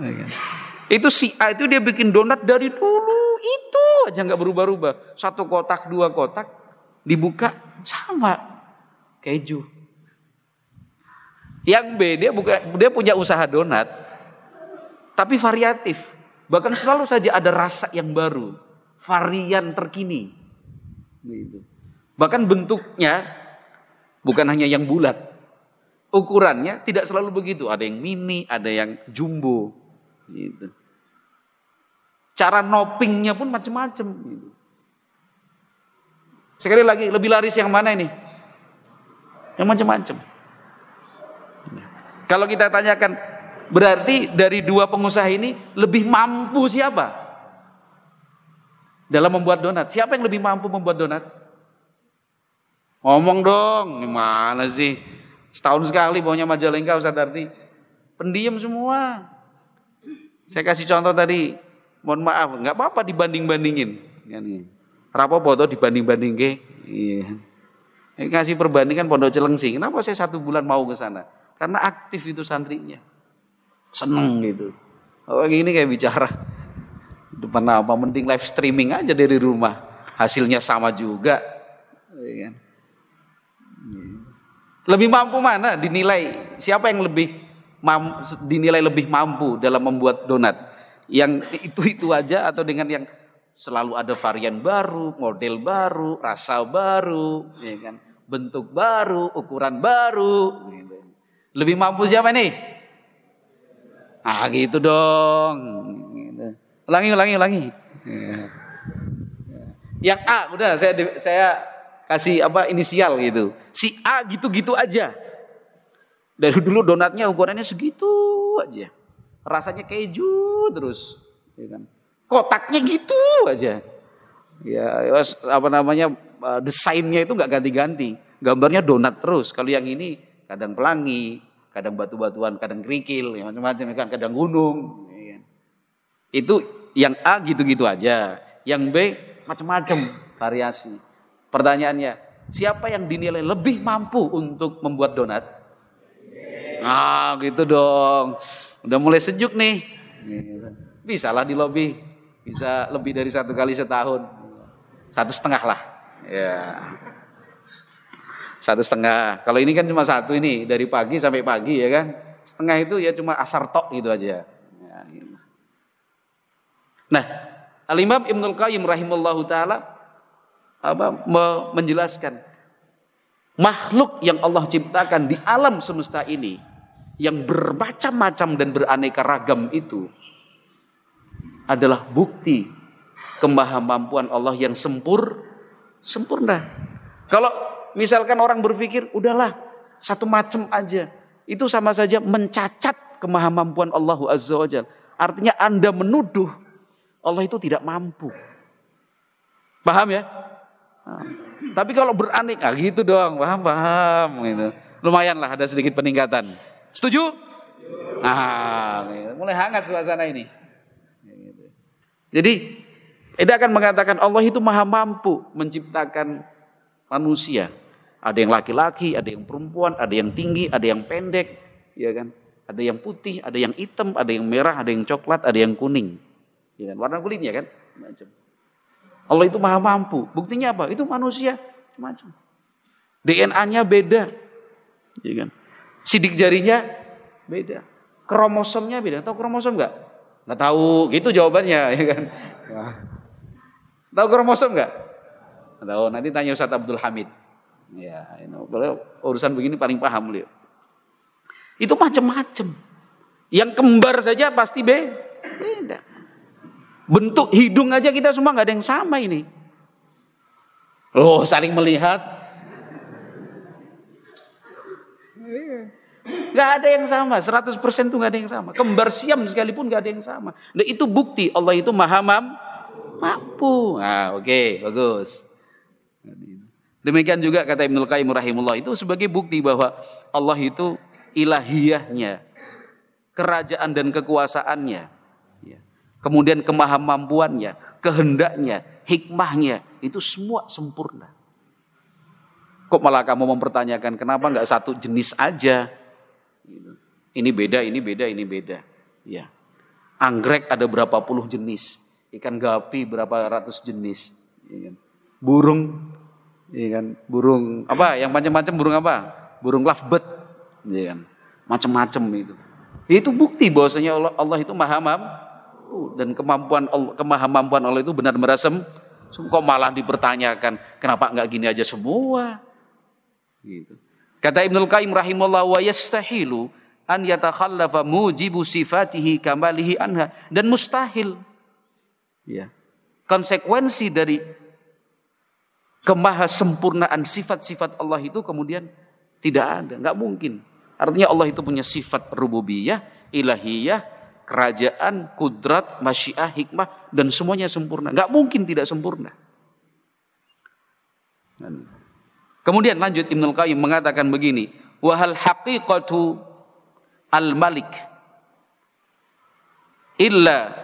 Iya. Itu si A itu dia bikin donat dari dulu itu aja nggak berubah-ubah. Satu kotak, dua kotak dibuka sama keju. Yang B dia buka dia punya usaha donat tapi variatif. Bahkan selalu saja ada rasa yang baru, varian terkini. Gitu. Bahkan bentuknya bukan hanya yang bulat. Ukurannya tidak selalu begitu. Ada yang mini, ada yang jumbo. Gitu. Cara nopingnya pun macam-macam. Gitu. Sekali lagi, lebih laris yang mana ini? Yang macam-macam. Kalau kita tanyakan, berarti dari dua pengusaha ini lebih mampu siapa? Dalam membuat donat. Siapa yang lebih mampu membuat donat? Ngomong dong, gimana sih? Setahun sekali baunya Majalengka Ustaz Arti. Pendiam semua. Saya kasih contoh tadi, mohon maaf, nggak apa-apa dibanding-bandingin. Rapopo tuh dibanding-banding ke? Iya. Kasih perbandingan Pondok Celengsi. Kenapa saya satu bulan mau ke sana? Karena aktif itu santrinya. Seneng gitu. Oh gini kayak bicara. Depan apa? Mending live streaming aja dari rumah. Hasilnya sama juga. Iya? Lebih mampu mana dinilai? Siapa yang lebih mam, dinilai lebih mampu dalam membuat donat? Yang itu-itu aja atau dengan yang selalu ada varian baru, model baru, rasa baru, ya kan? bentuk baru, ukuran baru. Gitu. Lebih mampu siapa nih? Ah gitu dong. Gitu. Ulangi, ulangi, ulangi. Ya. Yang A udah saya saya kasih apa inisial gitu. Si A gitu-gitu aja. Dari dulu donatnya ukurannya segitu aja. Rasanya keju terus, ya kan. Kotaknya gitu aja. Ya, apa namanya desainnya itu nggak ganti-ganti. Gambarnya donat terus. Kalau yang ini kadang pelangi, kadang batu-batuan, kadang kerikil, ya, macam-macam kan, kadang gunung. Ya. Itu yang A gitu-gitu aja, yang B macam-macam variasi. Pertanyaannya, siapa yang dinilai lebih mampu untuk membuat donat? Ah, gitu dong. Udah mulai sejuk nih. Bisa lah di lobby. Bisa lebih dari satu kali setahun. Satu setengah lah. Ya. Satu setengah. Kalau ini kan cuma satu ini dari pagi sampai pagi ya kan. Setengah itu ya cuma asar tok gitu aja. Ya. Nah, Al-Imam Ibnul Qayyim rahimahullahu taala apa menjelaskan makhluk yang Allah ciptakan di alam semesta ini yang bermacam-macam dan beraneka ragam itu adalah bukti kemahamampuan Allah yang sempur sempurna. Kalau misalkan orang berpikir, udahlah satu macam aja. Itu sama saja mencacat kemahamampuan Allah Azza wa. Artinya Anda menuduh Allah itu tidak mampu. Paham ya? Nah, tapi kalau beraneka gitu doang, paham, paham. Gitu. Lumayan lah ada sedikit peningkatan. Setuju? Ah, gitu. mulai hangat suasana ini. Gitu. Jadi, itu akan mengatakan Allah itu maha mampu menciptakan manusia. Ada yang laki-laki, ada yang perempuan, ada yang tinggi, ada yang pendek, ya kan? Ada yang putih, ada yang hitam, ada yang merah, ada yang coklat, ada yang kuning. Ya kan? Warna kulitnya kan? Macam. Allah itu maha mampu. Buktinya apa? Itu manusia macam. DNA-nya beda. Ya? Sidik jarinya beda. Kromosomnya beda. Tahu kromosom enggak? Enggak tahu. Gitu jawabannya, ya kan? Tahu kromosom enggak? Tahu, nanti tanya Ustaz Abdul Hamid. Ya, ini urusan begini paling paham beliau. Itu macam-macam. Yang kembar saja pasti beda. Bentuk hidung aja kita semua nggak ada yang sama ini. Loh, saling melihat. Gak ada yang sama, 100% tuh gak ada yang sama. Kembar siam sekalipun gak ada yang sama. Nah itu bukti Allah itu maha mampu. Nah oke, okay, bagus. Demikian juga kata Ibnul Qayyim rahimullah itu sebagai bukti bahwa Allah itu ilahiyahnya, kerajaan dan kekuasaannya, ya. Kemudian kemahamampuannya, kehendaknya, hikmahnya, itu semua sempurna. Kok malah kamu mempertanyakan kenapa nggak satu jenis aja? Ini beda, ini beda, ini beda. Ya. Anggrek ada berapa puluh jenis, ikan gapi berapa ratus jenis, ya kan? burung, ya kan? burung apa? Yang macam-macam burung apa? Burung lovebird, ya kan? Macam-macam itu. Itu bukti bahwasanya Allah, Allah itu maha mampu dan kemampuan kemahamampuan Allah itu benar-benar sem. Kok malah dipertanyakan kenapa nggak gini aja semua? Gitu. Kata Ibnul Qayyim rahimahullah wa yastahilu an yatakhallafa mujibu sifatihi kamalihi anha dan mustahil ya konsekuensi dari kemahasempurnaan sifat-sifat Allah itu kemudian tidak ada, nggak mungkin. Artinya Allah itu punya sifat rububiyah, ilahiyah, kerajaan, kudrat, masyiah, hikmah dan semuanya sempurna. Nggak mungkin tidak sempurna. Kemudian lanjut Ibnu Qayyim mengatakan begini, wahal haqiqatu al-malik illa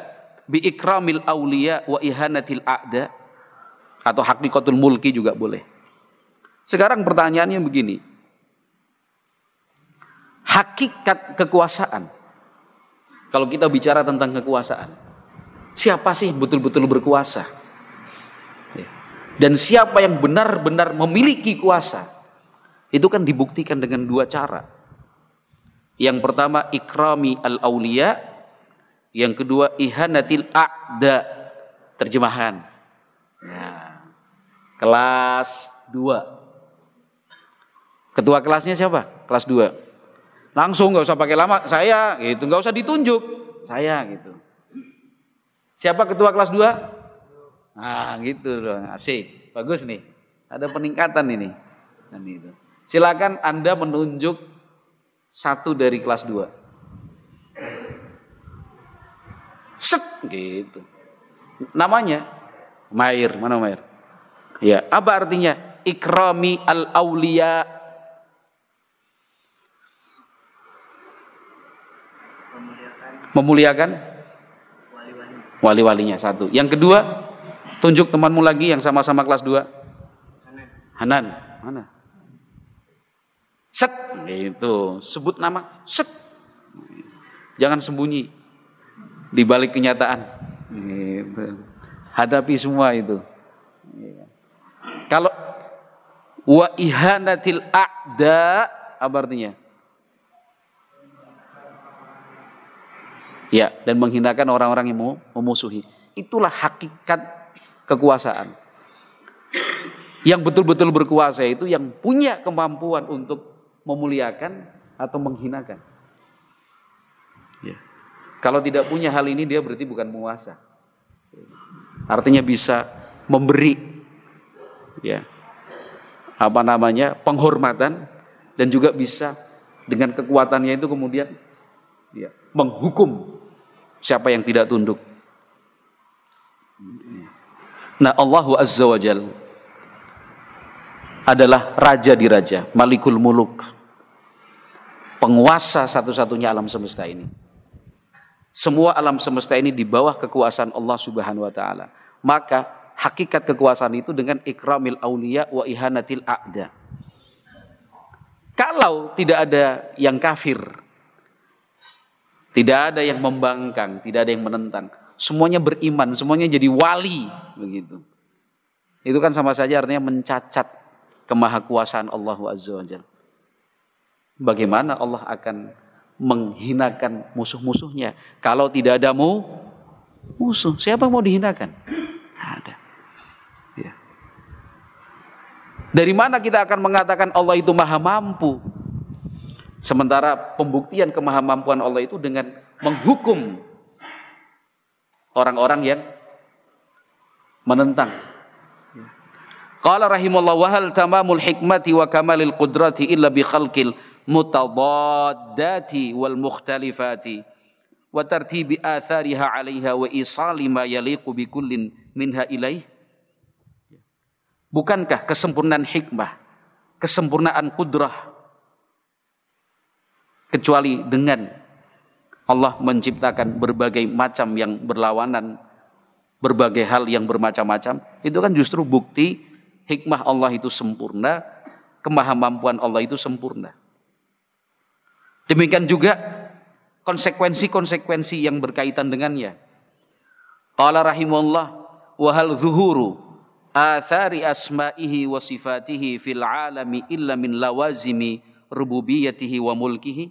bi ikramil awliya wa ihanatil a'da atau haqiqatul mulki juga boleh. Sekarang pertanyaannya begini. Hakikat kekuasaan. Kalau kita bicara tentang kekuasaan, siapa sih betul-betul berkuasa? Dan siapa yang benar-benar memiliki kuasa, itu kan dibuktikan dengan dua cara. Yang pertama ikrami al-auliya, yang kedua ihanatil a'da, terjemahan. Nah, kelas 2. Ketua kelasnya siapa? Kelas 2. Langsung nggak usah pakai lama, saya gitu, nggak usah ditunjuk, saya gitu. Siapa ketua kelas 2? Nah, gitu dong. Asik. Bagus nih. Ada peningkatan ini. Dan itu. Silakan Anda menunjuk satu dari kelas 2. Set gitu. Namanya Mair, mana Mair? Ya, apa artinya? Ikrami al-auliya. Memuliakan wali-walinya satu. Yang kedua, Tunjuk temanmu lagi yang sama-sama kelas 2. Hanan. Hanan. Mana? Set. Itu. Sebut nama. Set. Jangan sembunyi. Di balik kenyataan. Gitu. Hadapi semua itu. Kalau wa ihanatil a'da apa artinya? Ya, dan menghinakan orang-orang yang memusuhi. Itulah hakikat kekuasaan. Yang betul-betul berkuasa itu yang punya kemampuan untuk memuliakan atau menghinakan. Ya. Kalau tidak punya hal ini dia berarti bukan penguasa. Artinya bisa memberi ya apa namanya penghormatan dan juga bisa dengan kekuatannya itu kemudian ya, menghukum siapa yang tidak tunduk. Nah Allah Azza wa Jal adalah raja di raja, malikul muluk. Penguasa satu-satunya alam semesta ini. Semua alam semesta ini di bawah kekuasaan Allah Subhanahu wa taala. Maka hakikat kekuasaan itu dengan ikramil aulia wa ihanatil a'da. Kalau tidak ada yang kafir, tidak ada yang membangkang, tidak ada yang menentang, semuanya beriman, semuanya jadi wali begitu. Itu kan sama saja artinya mencacat kemahakuasaan Allah Azza Bagaimana Allah akan menghinakan musuh-musuhnya kalau tidak ada mu musuh? Siapa mau dihinakan? Ada. Ya. Dari mana kita akan mengatakan Allah itu maha mampu? Sementara pembuktian kemahamampuan Allah itu dengan menghukum orang-orang yang menentang. Qala rahimahullah wa hal tamamul hikmati wa kamalil qudrati illa bi khalqil mutadaddati wal mukhtalifati wa tartibi athariha 'alaiha wa isali ma yaliqu bi kullin minha ilaih. Bukankah kesempurnaan hikmah, kesempurnaan kudrah kecuali dengan Allah menciptakan berbagai macam yang berlawanan, berbagai hal yang bermacam-macam, itu kan justru bukti hikmah Allah itu sempurna, kemahamampuan Allah itu sempurna. Demikian juga konsekuensi-konsekuensi yang berkaitan dengannya. Qala rahimahullah wa hal zuhuru athari asma'ihi wa sifatihi fil alami illa min lawazimi rububiyatihi wa mulkihi.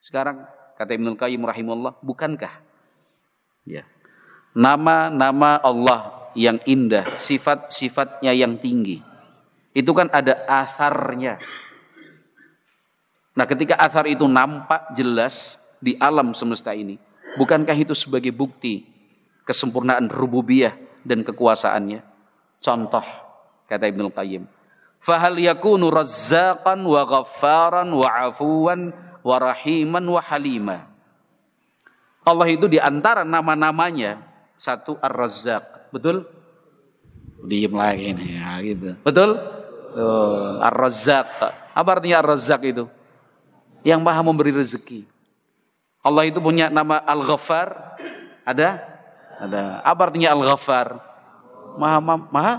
Sekarang kata Ibnu Qayyim rahimahullah, bukankah ya nama-nama Allah yang indah, sifat-sifatnya yang tinggi. Itu kan ada asarnya. Nah, ketika asar itu nampak jelas di alam semesta ini, bukankah itu sebagai bukti kesempurnaan rububiyah dan kekuasaannya? Contoh kata Ibnu Qayyim, fahal yakunu razzaqan wa ghaffaran wa afuwan wa rahiman wa halima. Allah itu di antara nama-namanya satu Ar-Razzaq. Betul? Diem lagi nih ya gitu. Betul? Oh, Ar-Razzaq. Apa artinya Ar-Razzaq itu? Yang maha memberi rezeki. Allah itu punya nama Al-Ghaffar. Ada? Ada. Apa artinya Al-Ghaffar? Maha, maha,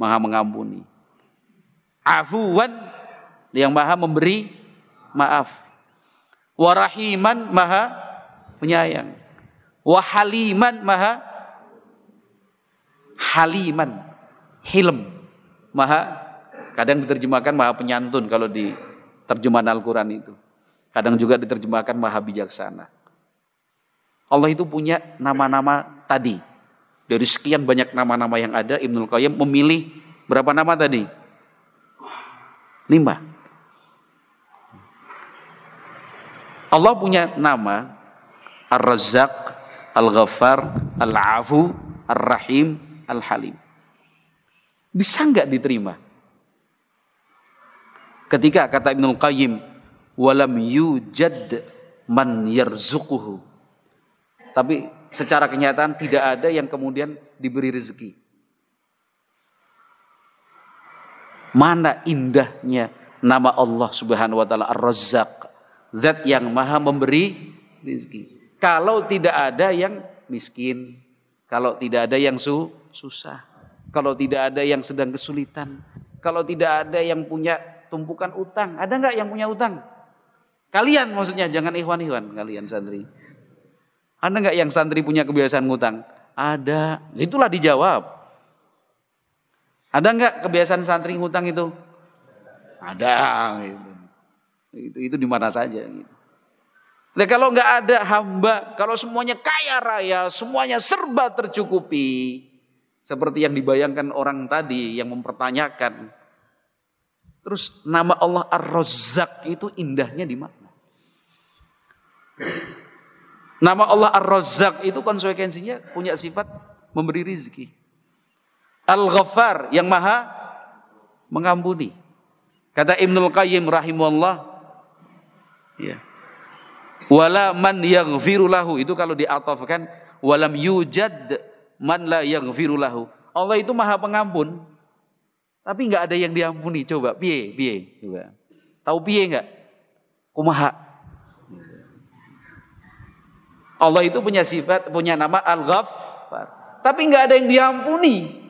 maha mengampuni. Afuwan yang maha memberi maaf. Warahiman maha penyayang. Wahaliman maha haliman. Hilm maha kadang diterjemahkan maha penyantun kalau di terjemahan Al-Quran itu. Kadang juga diterjemahkan maha bijaksana. Allah itu punya nama-nama tadi. Dari sekian banyak nama-nama yang ada, Ibnul Qayyim memilih berapa nama tadi? Lima. Allah punya nama Ar-Razzaq, Al-Ghaffar, Al-Afu, Ar-Rahim, Al-Halim. Bisa nggak diterima? Ketika kata Ibnul Qayyim, walam yujad man yarzuquhu. Tapi secara kenyataan tidak ada yang kemudian diberi rezeki. Mana indahnya nama Allah Subhanahu wa taala Ar-Razzaq, zat yang maha memberi rezeki. Kalau tidak ada yang miskin, kalau tidak ada yang su susah, kalau tidak ada yang sedang kesulitan, kalau tidak ada yang punya tumpukan utang, ada nggak yang punya utang? Kalian maksudnya jangan ikhwan-ikhwan kalian santri. Ada nggak yang santri punya kebiasaan ngutang? Ada. Itulah dijawab. Ada nggak kebiasaan santri ngutang itu? Ada. Gitu. Itu itu di mana saja. Gitu. Nah, kalau nggak ada hamba, kalau semuanya kaya raya, semuanya serba tercukupi, seperti yang dibayangkan orang tadi yang mempertanyakan. Terus nama Allah Ar-Razzaq itu indahnya di mana? Nama Allah Ar-Razzaq itu konsekuensinya punya sifat memberi rizki. Al-Ghaffar yang maha mengampuni. Kata Ibnul Qayyim rahimahullah. Ya. Wala man yaghfiru lahu. Itu kalau diatofkan. Walam yujad man la yaghfiru lahu. Allah itu maha pengampun. Tapi nggak ada yang diampuni. Coba, piye, piye. Coba. Tahu piye nggak? Kumaha. Allah itu punya sifat, punya nama Al-Ghaffar. Tapi nggak ada yang diampuni.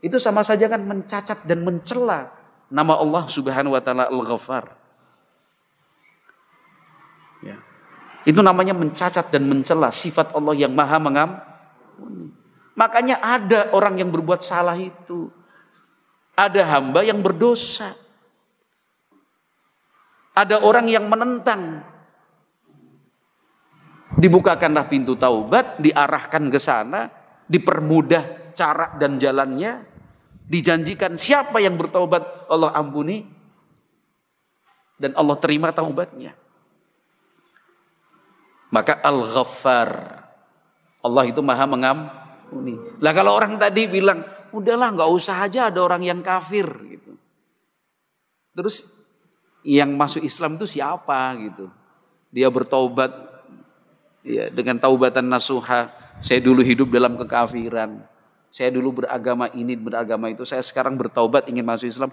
Itu sama saja kan mencacat dan mencela nama Allah Subhanahu wa taala Al-Ghaffar. Ya. Itu namanya mencacat dan mencela sifat Allah yang Maha mengampuni. Makanya ada orang yang berbuat salah itu. Ada hamba yang berdosa. Ada orang yang menentang. Dibukakanlah pintu taubat, diarahkan ke sana, dipermudah cara dan jalannya, dijanjikan siapa yang bertobat Allah ampuni dan Allah terima taubatnya. Maka Al-Ghaffar Allah itu maha mengampuni. Lah kalau orang tadi bilang, udahlah nggak usah aja ada orang yang kafir gitu. Terus yang masuk Islam itu siapa gitu? Dia bertobat ya, dengan taubatan nasuha. Saya dulu hidup dalam kekafiran. Saya dulu beragama ini, beragama itu. Saya sekarang bertaubat ingin masuk Islam.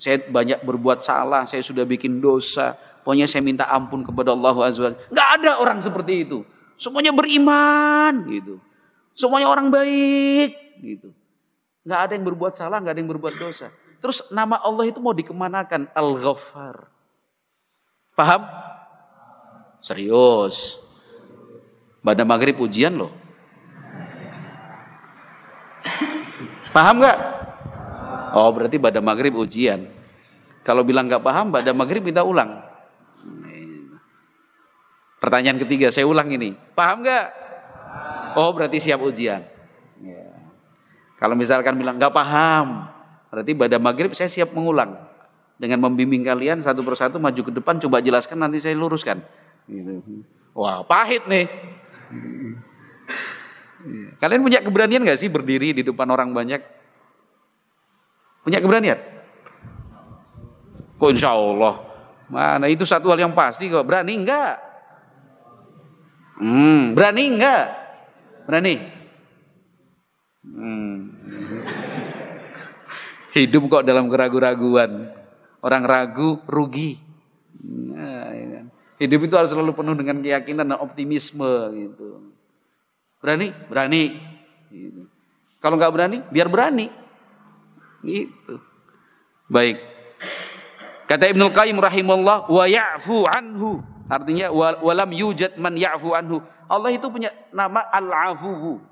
Saya banyak berbuat salah, saya sudah bikin dosa. Pokoknya saya minta ampun kepada Allah Azza Nggak ada orang seperti itu. Semuanya beriman gitu. Semuanya orang baik gitu. Nggak ada yang berbuat salah, nggak ada yang berbuat dosa. Terus nama Allah itu mau dikemanakan? Al-Ghaffar. Paham? Serius. Pada maghrib ujian loh. Paham nggak? Oh berarti pada maghrib ujian. Kalau bilang nggak paham, pada maghrib minta ulang. Pertanyaan ketiga, saya ulang ini. Paham nggak? Oh berarti siap ujian. Ya. Kalau misalkan bilang nggak paham, berarti pada maghrib saya siap mengulang. Dengan membimbing kalian satu persatu maju ke depan, coba jelaskan nanti saya luruskan. Gitu. Wah pahit nih. Kalian punya keberanian gak sih berdiri di depan orang banyak? Punya keberanian? Kok insya Allah. Mana itu satu hal yang pasti kok. Berani enggak? Hmm, berani enggak? Berani? Hmm. Hidup kok dalam keraguan-raguan. Orang ragu rugi. Nah, ya kan. Hidup itu harus selalu penuh dengan keyakinan dan optimisme gitu. Berani? Berani. Gitu. Kalau nggak berani, biar berani. Gitu. Baik. Kata Ibnu Qayyim rahimahullah, wa ya'fu anhu. Artinya walam yujad man ya'fu anhu. Allah itu punya nama Al-Afuwu.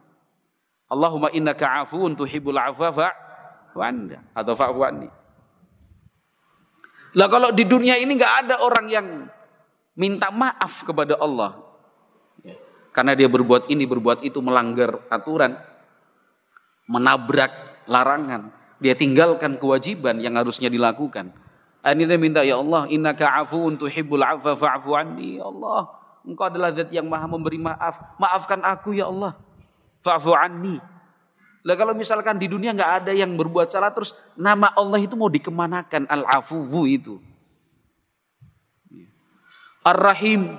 Allahumma innaka afuun tuhibbul afwa fa'fu atau fa'fu anni. Lah kalau di dunia ini nggak ada orang yang minta maaf kepada Allah. Karena dia berbuat ini, berbuat itu, melanggar aturan, menabrak larangan. Dia tinggalkan kewajiban yang harusnya dilakukan. Ini dia minta, ya Allah, innaka afuun tuhibbul afa fa'fu anni. Ya Allah, engkau adalah zat yang maha memberi maaf. Maafkan aku ya Allah. Fa'fu anni. Lah kalau misalkan di dunia nggak ada yang berbuat salah terus nama Allah itu mau dikemanakan al-afuwu itu. Ar-Rahim,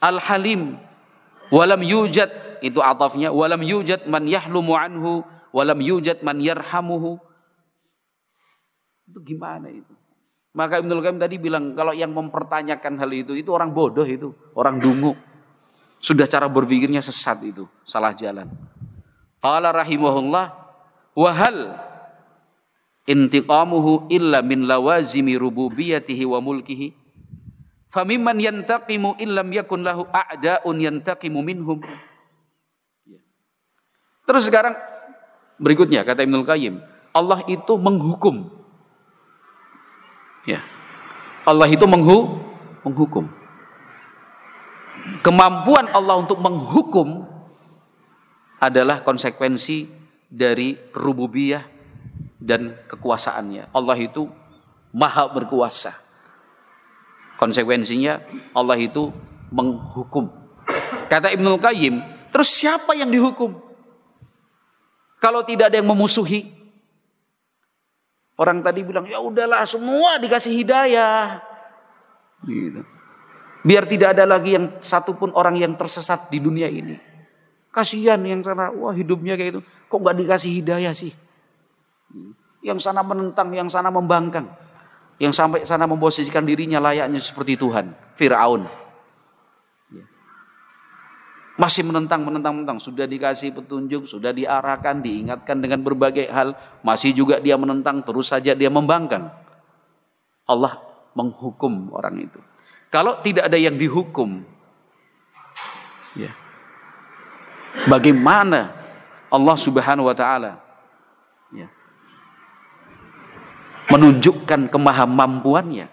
Al-Halim, Walam yujad itu atafnya walam yujad man yahlumu anhu walam yujad man yarhamuhu. Itu gimana itu? Maka Ibnu Qayyim tadi bilang kalau yang mempertanyakan hal itu itu orang bodoh itu, orang dungu. Sudah cara berpikirnya sesat itu, salah jalan. Qala rahimahullah wa hal intiqamuhu illa min lawazimi rububiyatihi wa mulkihi Famimman yantaqimu illam yakun lahu a'da'un yantaqimu minhum. Terus sekarang berikutnya kata Ibnu Qayyim, Allah itu menghukum. Ya. Allah itu menghu menghukum. Kemampuan Allah untuk menghukum adalah konsekuensi dari rububiyah dan kekuasaannya. Allah itu maha berkuasa. Konsekuensinya Allah itu menghukum. Kata Ibnu Qayyim, terus siapa yang dihukum? Kalau tidak ada yang memusuhi. Orang tadi bilang, ya udahlah semua dikasih hidayah. Gitu. Biar tidak ada lagi yang satupun orang yang tersesat di dunia ini. Kasihan yang karena wah hidupnya kayak itu. Kok nggak dikasih hidayah sih? Yang sana menentang, yang sana membangkang yang sampai sana memposisikan dirinya layaknya seperti Tuhan, Firaun. Ya. Masih menentang, menentang, menentang. Sudah dikasih petunjuk, sudah diarahkan, diingatkan dengan berbagai hal. Masih juga dia menentang, terus saja dia membangkang. Allah menghukum orang itu. Kalau tidak ada yang dihukum, ya. bagaimana Allah Subhanahu wa Ta'ala ya, menunjukkan kemahamampuannya.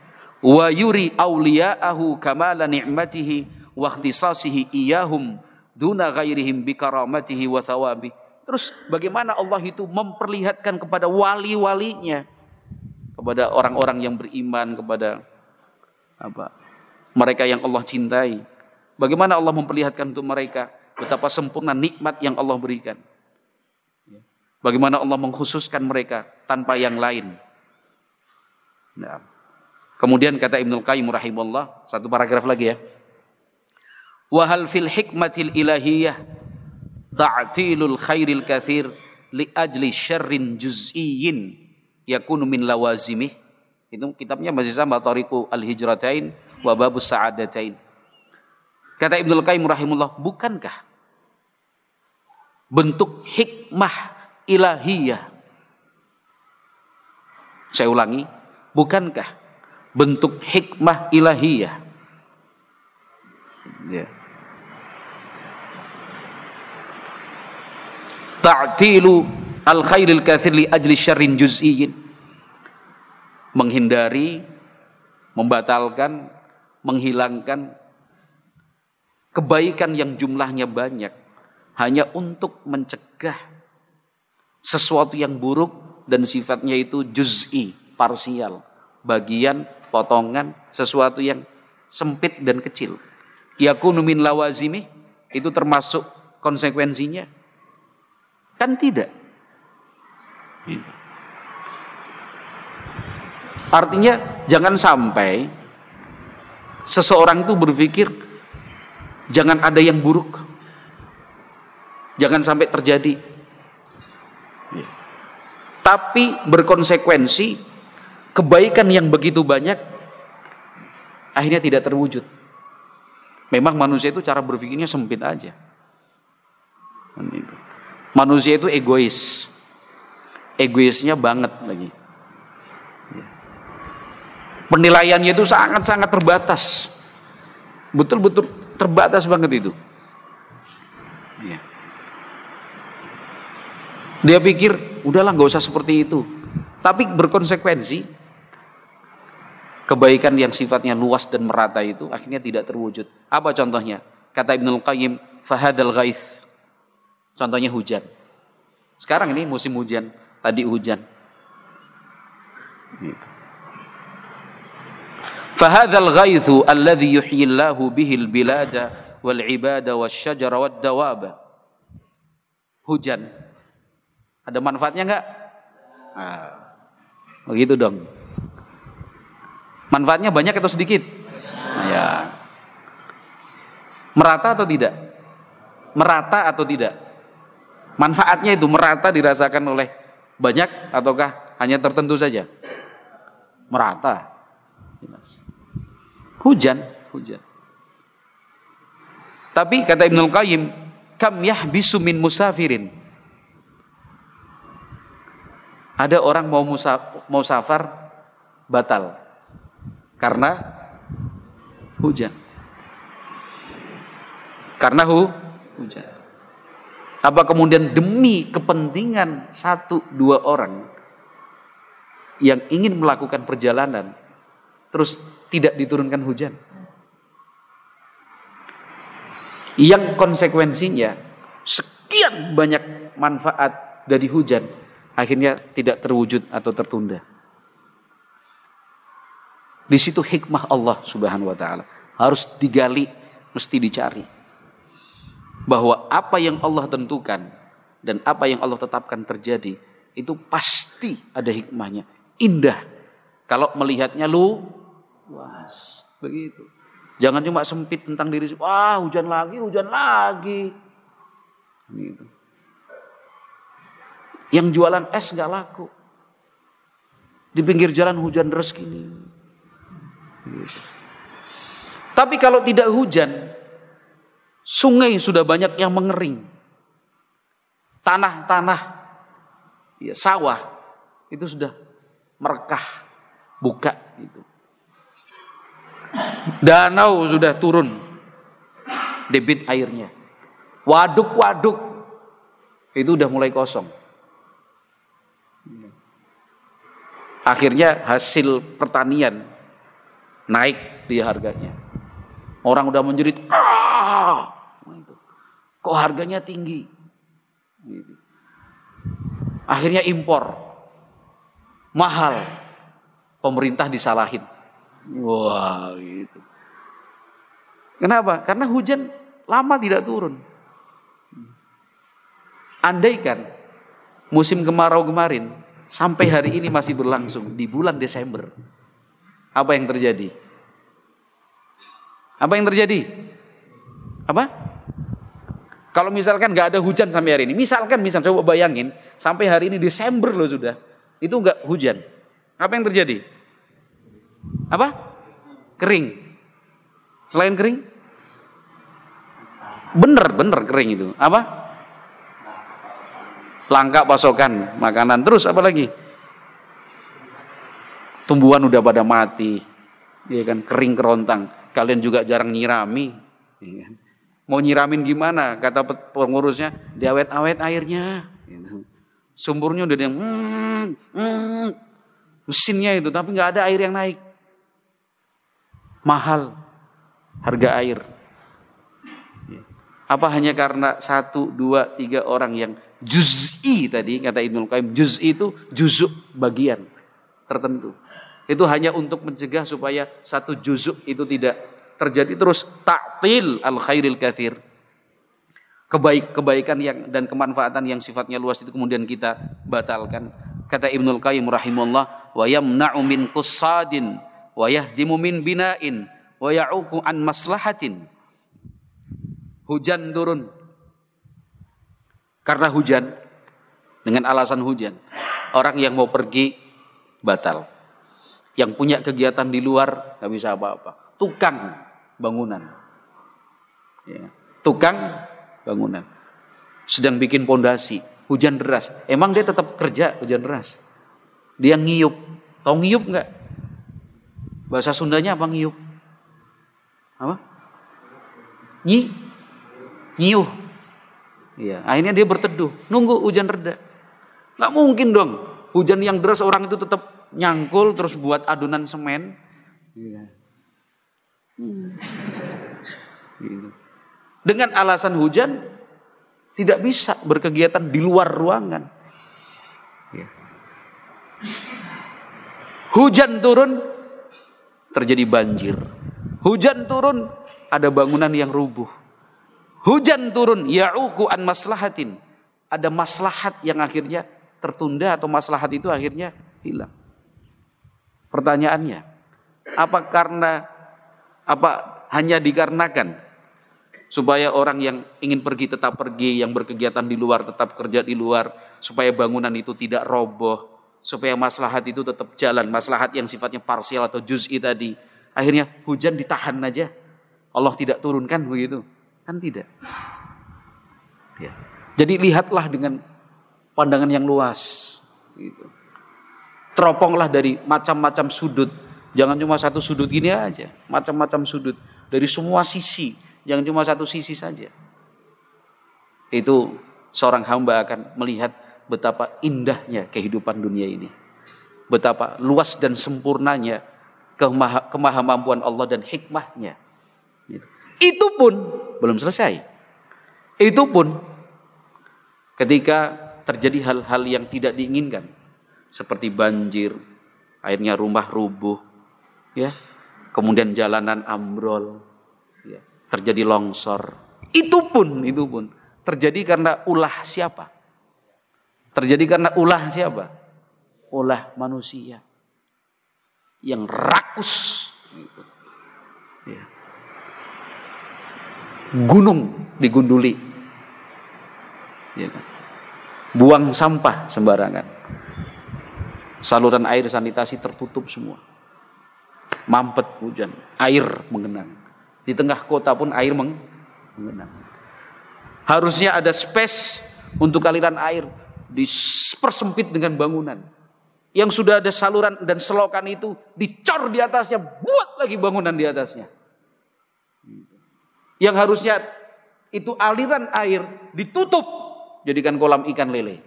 Wa yuri awliya'ahu kamala ni'matihi wa ikhtisasihi iyahum duna ghairihim bi karamatihi wa thawabi. Terus bagaimana Allah itu memperlihatkan kepada wali-walinya? Kepada orang-orang yang beriman kepada apa? Mereka yang Allah cintai. Bagaimana Allah memperlihatkan untuk mereka? Betapa sempurna nikmat yang Allah berikan. Bagaimana Allah mengkhususkan mereka tanpa yang lain Nah. Kemudian kata Ibnu Qayyim rahimahullah, satu paragraf lagi ya. Wa hal fil hikmatil ilahiyah ta'tilul khairil kathir li ajli syarrin juz'iyyin yakunu min lawazimih. Itu kitabnya masih sama Tariqu Al-Hijratain wa Babus Sa'adatain. Kata Ibnu Qayyim rahimullah, bukankah bentuk hikmah ilahiyah saya ulangi, bukankah bentuk hikmah ilahiyah? Ya. Ta'tilu al-khairil kathir li ajli syarrin juz'iyyin. Menghindari, membatalkan, menghilangkan kebaikan yang jumlahnya banyak hanya untuk mencegah sesuatu yang buruk dan sifatnya itu juz'i, parsial, bagian, potongan, sesuatu yang sempit dan kecil. Yakunu min lawazimi itu termasuk konsekuensinya? Kan tidak. Artinya jangan sampai seseorang itu berpikir jangan ada yang buruk. Jangan sampai terjadi tapi berkonsekuensi kebaikan yang begitu banyak akhirnya tidak terwujud. Memang manusia itu cara berpikirnya sempit aja. Manusia itu egois. Egoisnya banget lagi. Penilaiannya itu sangat-sangat terbatas. Betul-betul terbatas banget itu. Ya. Dia pikir, udahlah nggak usah seperti itu. Tapi berkonsekuensi, kebaikan yang sifatnya luas dan merata itu akhirnya tidak terwujud. Apa contohnya? Kata Ibnul Qayyim, fahadal ghaith. Contohnya hujan. Sekarang ini musim hujan, tadi hujan. Gitu. Fahadal ghaithu alladhi yuhyillahu bihil bilada wal ibada wal syajara wal dawaba. Hujan ada manfaatnya enggak? Nah, begitu dong. Manfaatnya banyak atau sedikit? Nah, ya. Merata atau tidak? Merata atau tidak? Manfaatnya itu merata dirasakan oleh banyak ataukah hanya tertentu saja? Merata. Hujan, hujan. Tapi kata Ibnu Qayyim, kam yahbisu min musafirin ada orang mau musaf, mau safar batal karena hujan. Karena hu, hujan. Apa kemudian demi kepentingan satu dua orang yang ingin melakukan perjalanan terus tidak diturunkan hujan? Yang konsekuensinya sekian banyak manfaat dari hujan akhirnya tidak terwujud atau tertunda. Di situ hikmah Allah Subhanahu wa taala harus digali, mesti dicari. Bahwa apa yang Allah tentukan dan apa yang Allah tetapkan terjadi itu pasti ada hikmahnya. Indah kalau melihatnya lu luas begitu. Jangan cuma sempit tentang diri. Wah hujan lagi, hujan lagi. Gitu. Yang jualan es nggak laku. Di pinggir jalan hujan deras gini. Gitu. Tapi kalau tidak hujan, sungai sudah banyak yang mengering. Tanah-tanah, ya, sawah itu sudah merekah, buka itu. Danau sudah turun debit airnya. Waduk-waduk itu udah mulai kosong. Akhirnya hasil pertanian naik dia harganya. Orang udah menjerit, ah, kok harganya tinggi. Gitu. Akhirnya impor, mahal, pemerintah disalahin. Wah, gitu. Kenapa? Karena hujan lama tidak turun. Andaikan musim kemarau kemarin sampai hari ini masih berlangsung di bulan Desember. Apa yang terjadi? Apa yang terjadi? Apa? Kalau misalkan nggak ada hujan sampai hari ini, misalkan misal coba bayangin sampai hari ini Desember loh sudah, itu nggak hujan. Apa yang terjadi? Apa? Kering. Selain kering? Bener, bener kering itu. Apa? Langka pasokan makanan. Terus apa lagi? Tumbuhan udah pada mati. Ya kan, kering kerontang. Kalian juga jarang nyirami. Ya kan? Mau nyiramin gimana? Kata pengurusnya, diawet-awet airnya. Gitu. Sumurnya udah yang hmm, hmm, mesinnya itu, tapi nggak ada air yang naik. Mahal harga air. Apa hanya karena satu, dua, tiga orang yang juz'i tadi kata Ibnu Qayyim juz'i itu juzuk bagian tertentu. Itu hanya untuk mencegah supaya satu juzuk itu tidak terjadi terus taktil al khairil kathir. Kebaik kebaikan yang dan kemanfaatan yang sifatnya luas itu kemudian kita batalkan. Kata Ibnul Qayyim rahimahullah wa yamna'u min qusadin wa yahdimu min bina'in wa ya'uqu an maslahatin. Hujan turun. Karena hujan dengan alasan hujan orang yang mau pergi batal yang punya kegiatan di luar nggak bisa apa-apa tukang bangunan. Ya. Tukang bangunan. Sedang bikin pondasi, hujan deras. Emang dia tetap kerja hujan deras? Dia ngiyup. Tahu ngiyup nggak? Bahasa Sundanya apa ngiyup? Apa? Nyi? Nyiuh. Iya, akhirnya dia berteduh, nunggu hujan reda. Nggak mungkin dong, hujan yang deras orang itu tetap nyangkul terus buat adonan semen. Iya. Hmm. Gitu. Dengan alasan hujan tidak bisa berkegiatan di luar ruangan. Ya. Hujan turun terjadi banjir. Hujan turun ada bangunan yang rubuh. Hujan turun ya'uku an maslahatin. Ada maslahat yang akhirnya tertunda atau maslahat itu akhirnya hilang. Pertanyaannya, apa karena apa hanya dikarenakan supaya orang yang ingin pergi tetap pergi, yang berkegiatan di luar tetap kerja di luar, supaya bangunan itu tidak roboh, supaya maslahat itu tetap jalan, maslahat yang sifatnya parsial atau juz'i tadi. Akhirnya hujan ditahan aja. Allah tidak turunkan begitu. Kan tidak. Ya. Jadi lihatlah dengan pandangan yang luas. Gitu. Teroponglah dari macam-macam sudut Jangan cuma satu sudut gini aja, macam-macam sudut dari semua sisi, jangan cuma satu sisi saja. Itu seorang hamba akan melihat betapa indahnya kehidupan dunia ini. Betapa luas dan sempurnanya kemahamampuan Allah dan hikmahnya. Itu pun belum selesai. Itu pun ketika terjadi hal-hal yang tidak diinginkan seperti banjir, akhirnya rumah rubuh, ya. Kemudian jalanan ambrol ya, terjadi longsor. Itu pun itu pun. Terjadi karena ulah siapa? Terjadi karena ulah siapa? Ulah manusia. Yang rakus. Gitu. ya. gunung digunduli. Ya kan? buang sampah sembarangan saluran air sanitasi tertutup semua mampet hujan, air mengenang. Di tengah kota pun air mengenang. Harusnya ada space untuk aliran air dipersempit dengan bangunan. Yang sudah ada saluran dan selokan itu dicor di atasnya, buat lagi bangunan di atasnya. Yang harusnya itu aliran air ditutup jadikan kolam ikan lele.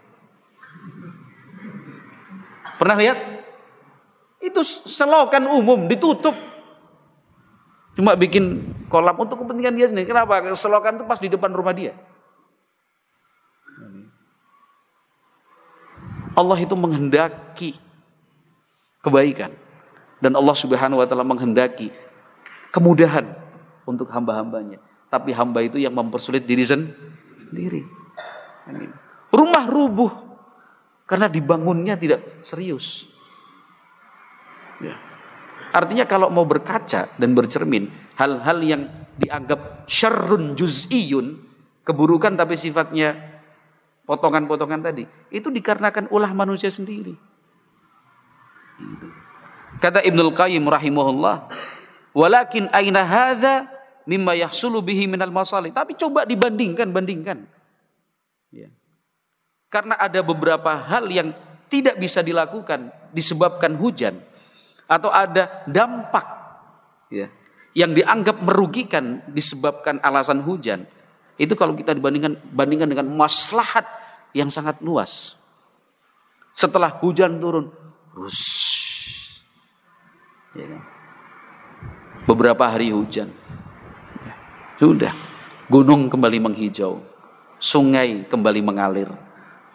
Pernah lihat? Itu selokan umum ditutup. Cuma bikin kolam untuk kepentingan dia sendiri. Kenapa? Selokan itu pas di depan rumah dia. Allah itu menghendaki kebaikan. Dan Allah subhanahu wa ta'ala menghendaki kemudahan untuk hamba-hambanya. Tapi hamba itu yang mempersulit diri sendiri. Rumah rubuh karena dibangunnya tidak serius. Ya. Artinya kalau mau berkaca dan bercermin, hal-hal yang dianggap syarrun juz'iyun, keburukan tapi sifatnya potongan-potongan tadi, itu dikarenakan ulah manusia sendiri. Kata Ibnul Qayyim rahimahullah, "Walakin aina hadza mimma yahsulu bihi minal masalih." Tapi coba dibandingkan, bandingkan. Karena ada beberapa hal yang tidak bisa dilakukan disebabkan hujan atau ada dampak ya yang dianggap merugikan disebabkan alasan hujan. Itu kalau kita dibandingkan bandingkan dengan maslahat yang sangat luas. Setelah hujan turun, rus. Ya kan? Beberapa hari hujan. Sudah. Gunung kembali menghijau. Sungai kembali mengalir.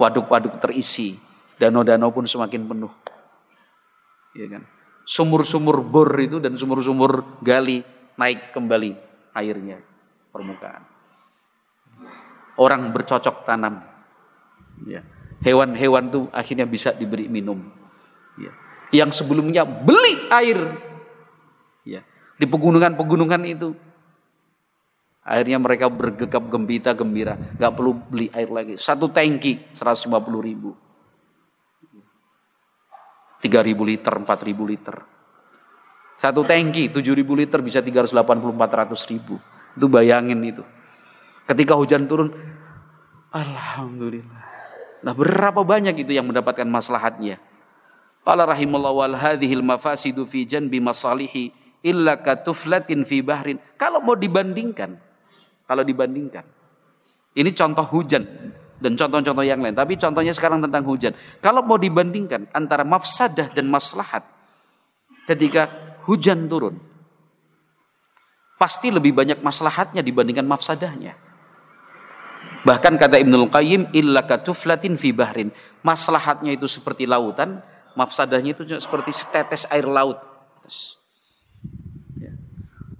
Waduk-waduk terisi. Danau-danau pun semakin penuh. Ya kan? Sumur-sumur bor itu dan sumur-sumur gali naik kembali airnya permukaan. Orang bercocok tanam. Ya hewan-hewan itu akhirnya bisa diberi minum. Ya. Yang sebelumnya beli air ya. di pegunungan-pegunungan itu. Akhirnya mereka bergegap gembita gembira, nggak perlu beli air lagi. Satu tangki 150 ribu. 3 ribu liter, 4 ribu liter. Satu tangki 7 ribu liter bisa 380 400 ribu. Itu bayangin itu. Ketika hujan turun, Alhamdulillah. Nah, berapa banyak itu yang mendapatkan maslahatnya? Qala rahimullah wal hadhil mafasidu fi janbi masalihi illa katuflatin fi bahrin. Kalau mau dibandingkan, kalau dibandingkan. Ini contoh hujan dan contoh-contoh yang lain. Tapi contohnya sekarang tentang hujan. Kalau mau dibandingkan antara mafsadah dan maslahat ketika hujan turun, pasti lebih banyak maslahatnya dibandingkan mafsadahnya. Bahkan kata Ibnul Qayyim illa katuflatin fi bahrin. Maslahatnya itu seperti lautan, mafsadahnya itu seperti setetes air laut.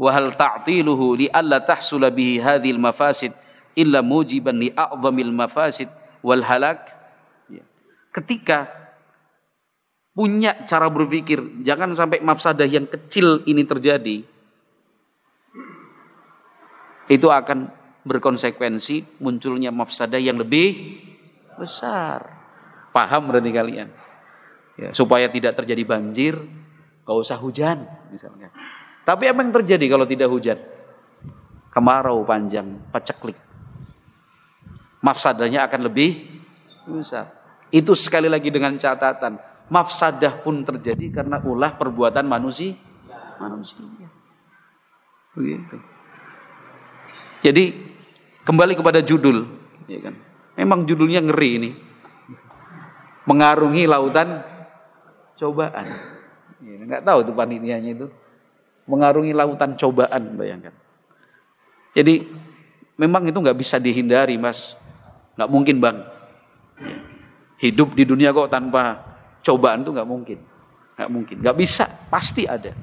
Wahal ta'tiluhu li alla tahsula bihi hadhil mafasid illa mujiban li. Ya. Ketika punya cara berpikir, jangan sampai mafsadah yang kecil ini terjadi. Itu akan berkonsekuensi munculnya mafsadah yang lebih besar. Paham berarti kalian? Ya, supaya tidak terjadi banjir, gak usah hujan misalnya. Tapi apa yang terjadi kalau tidak hujan? Kemarau panjang, paceklik. Mafsadahnya akan lebih besar. Itu sekali lagi dengan catatan, mafsadah pun terjadi karena ulah perbuatan manusia. Manusia. Begitu. Jadi Kembali kepada judul, ya kan? Memang judulnya ngeri ini. Mengarungi lautan cobaan. Ya, nggak tahu tuh panitianya itu. Mengarungi lautan cobaan, bayangkan. Jadi memang itu nggak bisa dihindari, mas. Nggak mungkin, bang. Hidup di dunia kok tanpa cobaan tuh nggak mungkin, nggak mungkin, nggak bisa, pasti ada.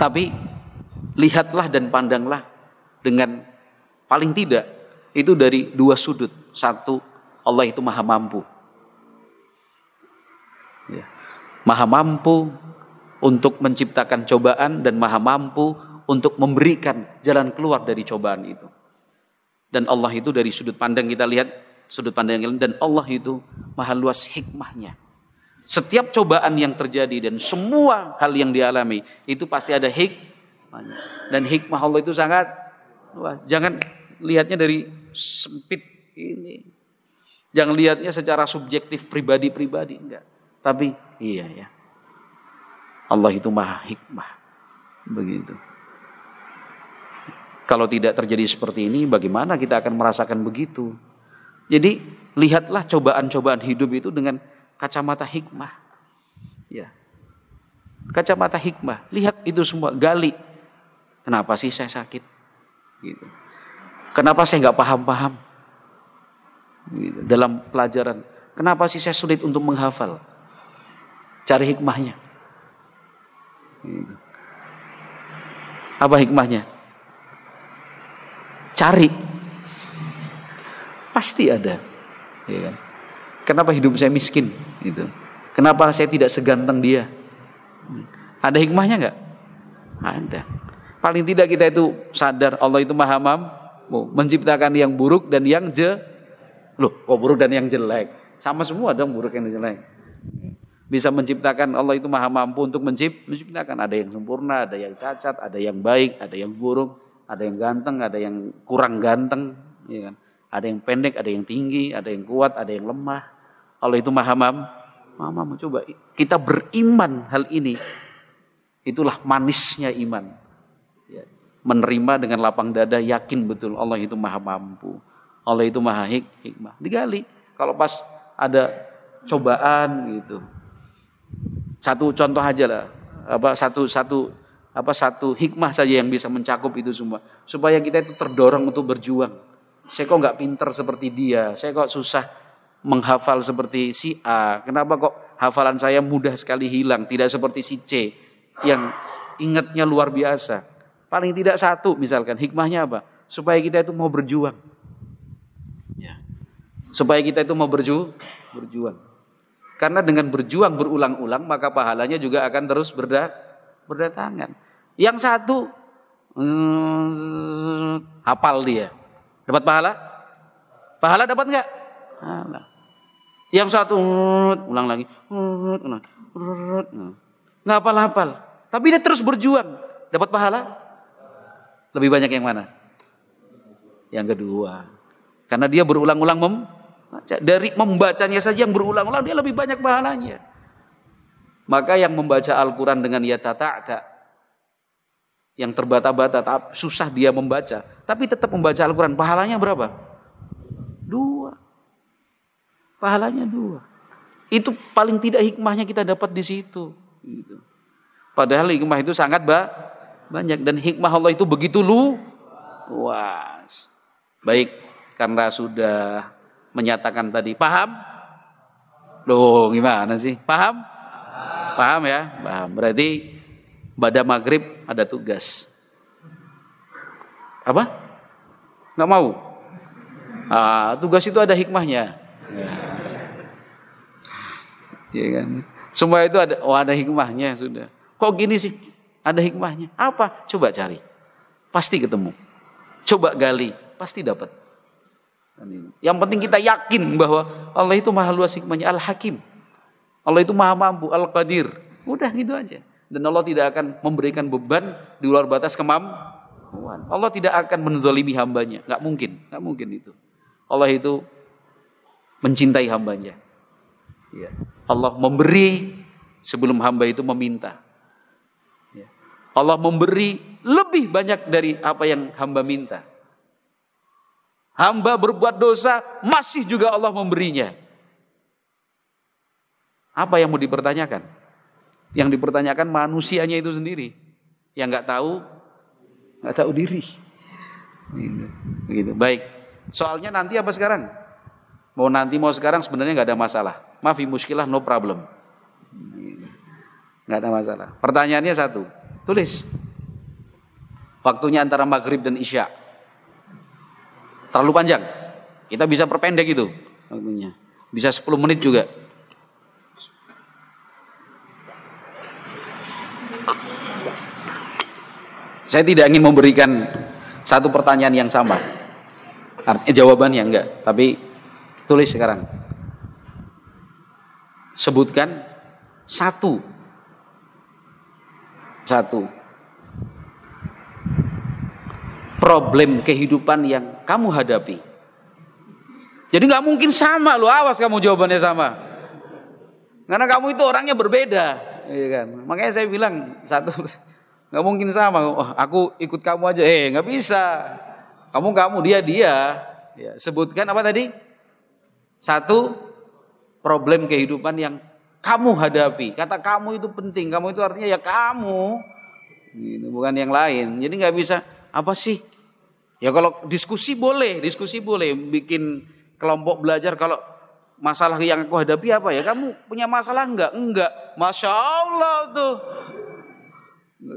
Tapi lihatlah dan pandanglah dengan Paling tidak itu dari dua sudut. Satu, Allah itu maha mampu. Ya. Maha mampu untuk menciptakan cobaan dan maha mampu untuk memberikan jalan keluar dari cobaan itu. Dan Allah itu dari sudut pandang kita lihat sudut pandang yang lain dan Allah itu maha luas hikmahnya. Setiap cobaan yang terjadi dan semua hal yang dialami itu pasti ada hikmahnya. Dan hikmah Allah itu sangat luas. Jangan lihatnya dari sempit ini. Jangan lihatnya secara subjektif pribadi-pribadi enggak. Tapi iya ya. Allah itu maha hikmah. Begitu. Kalau tidak terjadi seperti ini, bagaimana kita akan merasakan begitu? Jadi, lihatlah cobaan-cobaan hidup itu dengan kacamata hikmah. Ya. Kacamata hikmah. Lihat itu semua, gali. Kenapa sih saya sakit? Gitu. Kenapa saya nggak paham-paham gitu, dalam pelajaran? Kenapa sih saya sulit untuk menghafal? Cari hikmahnya. Apa hikmahnya? Cari. Pasti ada. Ya? Kenapa hidup saya miskin? Gitu. Kenapa saya tidak seganteng dia? Ada hikmahnya nggak? Ada. Paling tidak kita itu sadar Allah itu maha mampu menciptakan yang buruk dan yang je loh kok buruk dan yang jelek sama semua dong buruk yang jelek bisa menciptakan Allah itu maha mampu untuk mencipt, menciptakan ada yang sempurna, ada yang cacat, ada yang baik, ada yang buruk, ada yang ganteng, ada yang kurang ganteng, ya kan? Ada yang pendek, ada yang tinggi, ada yang kuat, ada yang lemah. Allah itu maha mampu. Maha mampu. Coba kita beriman hal ini. Itulah manisnya iman. Ya. Menerima dengan lapang dada, yakin betul Allah itu maha mampu. Allah itu maha hik hikmah. Digali. Kalau pas ada cobaan gitu, satu contoh aja lah, apa satu satu apa satu hikmah saja yang bisa mencakup itu semua supaya kita itu terdorong untuk berjuang. Saya kok nggak pinter seperti dia, saya kok susah menghafal seperti si A. Kenapa kok hafalan saya mudah sekali hilang, tidak seperti si C yang ingatnya luar biasa. Paling tidak satu misalkan hikmahnya apa? Supaya kita itu mau berjuang. Ya. Supaya kita itu mau berju berjuang. Karena dengan berjuang berulang-ulang maka pahalanya juga akan terus berda berdatangan. Yang satu hmm, hafal dia. Dapat pahala? Pahala dapat enggak? Pahala. Yang satu hmm, ulang lagi. Hmm, ulang. Enggak hafal-hafal. Tapi dia terus berjuang. Dapat pahala? Lebih banyak yang mana? Yang kedua. Karena dia berulang-ulang mem Baca. Dari membacanya saja yang berulang-ulang dia lebih banyak pahalanya. Maka yang membaca Al-Quran dengan ya tata yang terbata-bata, susah dia membaca, tapi tetap membaca Al-Quran, pahalanya berapa? Dua. Pahalanya dua. Itu paling tidak hikmahnya kita dapat di situ. Gitu. Padahal hikmah itu sangat ba banyak dan hikmah Allah itu begitu luas. Baik, karena sudah menyatakan tadi. Paham? Loh, gimana sih? Paham? Paham ya? Paham. Berarti pada maghrib ada tugas. Apa? Nggak mau? Ah, tugas itu ada hikmahnya. Ya. ya kan? Semua itu ada, oh ada hikmahnya sudah. Kok gini sih? Ada hikmahnya. Apa? Coba cari. Pasti ketemu. Coba gali, pasti dapat. Yang penting kita yakin bahwa Allah itu maha luas hikmahnya Al-Hakim. Allah itu maha mampu, Al-Qadir. Udah gitu aja. Dan Allah tidak akan memberikan beban di luar batas kemampuan. Allah tidak akan menzolimi hambanya. Gak mungkin, gak mungkin itu. Allah itu mencintai hambanya. Ya. Allah memberi sebelum hamba itu meminta. Ya. Allah memberi lebih banyak dari apa yang hamba minta. Hamba berbuat dosa, masih juga Allah memberinya. Apa yang mau dipertanyakan? Yang dipertanyakan manusianya itu sendiri. Yang nggak tahu, nggak tahu diri. Gitu. Begitu. Baik. Soalnya nanti apa sekarang? Mau nanti mau sekarang sebenarnya nggak ada masalah. Maafi muskilah no problem. Nggak ada masalah. Pertanyaannya satu. Tulis. Waktunya antara maghrib dan isya terlalu panjang. Kita bisa perpendek itu waktunya. Bisa 10 menit juga. Saya tidak ingin memberikan satu pertanyaan yang sama. Artinya jawabannya enggak, tapi tulis sekarang. Sebutkan satu. Satu problem kehidupan yang kamu hadapi. Jadi nggak mungkin sama loh, awas kamu jawabannya sama. Karena kamu itu orangnya berbeda, iya kan? Makanya saya bilang satu nggak mungkin sama. Oh, aku ikut kamu aja, eh nggak bisa. Kamu kamu dia dia. Ya, sebutkan apa tadi? Satu problem kehidupan yang kamu hadapi. Kata kamu itu penting. Kamu itu artinya ya kamu, gitu, bukan yang lain. Jadi nggak bisa apa sih Ya kalau diskusi boleh, diskusi boleh bikin kelompok belajar kalau masalah yang aku hadapi apa ya? Kamu punya masalah enggak? Enggak. Masya Allah tuh.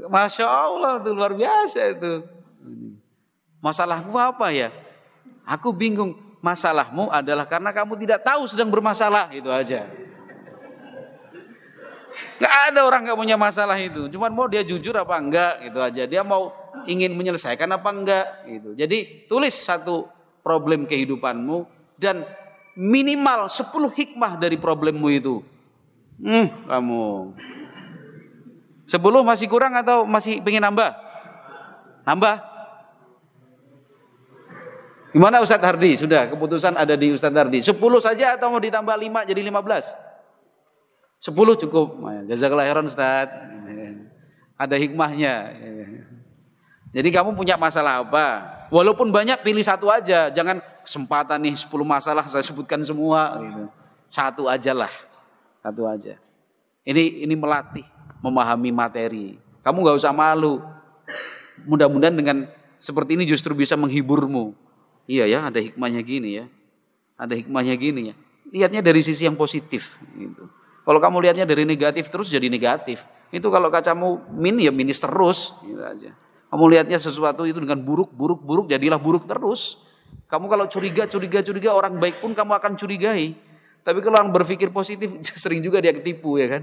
Masya Allah tuh luar biasa itu. Masalahku apa ya? Aku bingung. Masalahmu adalah karena kamu tidak tahu sedang bermasalah itu aja. Gak ada orang gak punya masalah itu. Cuman mau dia jujur apa enggak gitu aja. Dia mau ingin menyelesaikan apa enggak gitu. Jadi tulis satu problem kehidupanmu dan minimal 10 hikmah dari problemmu itu. Hmm, kamu. Sepuluh masih kurang atau masih pengen nambah? Nambah? Gimana Ustadz Hardi? Sudah, keputusan ada di Ustadz Hardi. Sepuluh saja atau mau ditambah lima jadi lima belas? Sepuluh cukup. Jazakallah khairan Ustadz. Ada hikmahnya. Jadi kamu punya masalah apa? Walaupun banyak pilih satu aja. Jangan kesempatan nih sepuluh masalah saya sebutkan semua gitu. Satu aja lah. Satu aja. Ini ini melatih memahami materi. Kamu nggak usah malu. Mudah-mudahan dengan seperti ini justru bisa menghiburmu. Iya ya, ada hikmahnya gini ya. Ada hikmahnya gini ya. Lihatnya dari sisi yang positif gitu. Kalau kamu lihatnya dari negatif terus jadi negatif. Itu kalau kacamu min ya minis terus gitu aja. Kamu lihatnya sesuatu itu dengan buruk, buruk, buruk jadilah buruk terus. Kamu kalau curiga, curiga, curiga orang baik pun kamu akan curigai. Tapi kalau orang berpikir positif sering juga dia ketipu ya kan.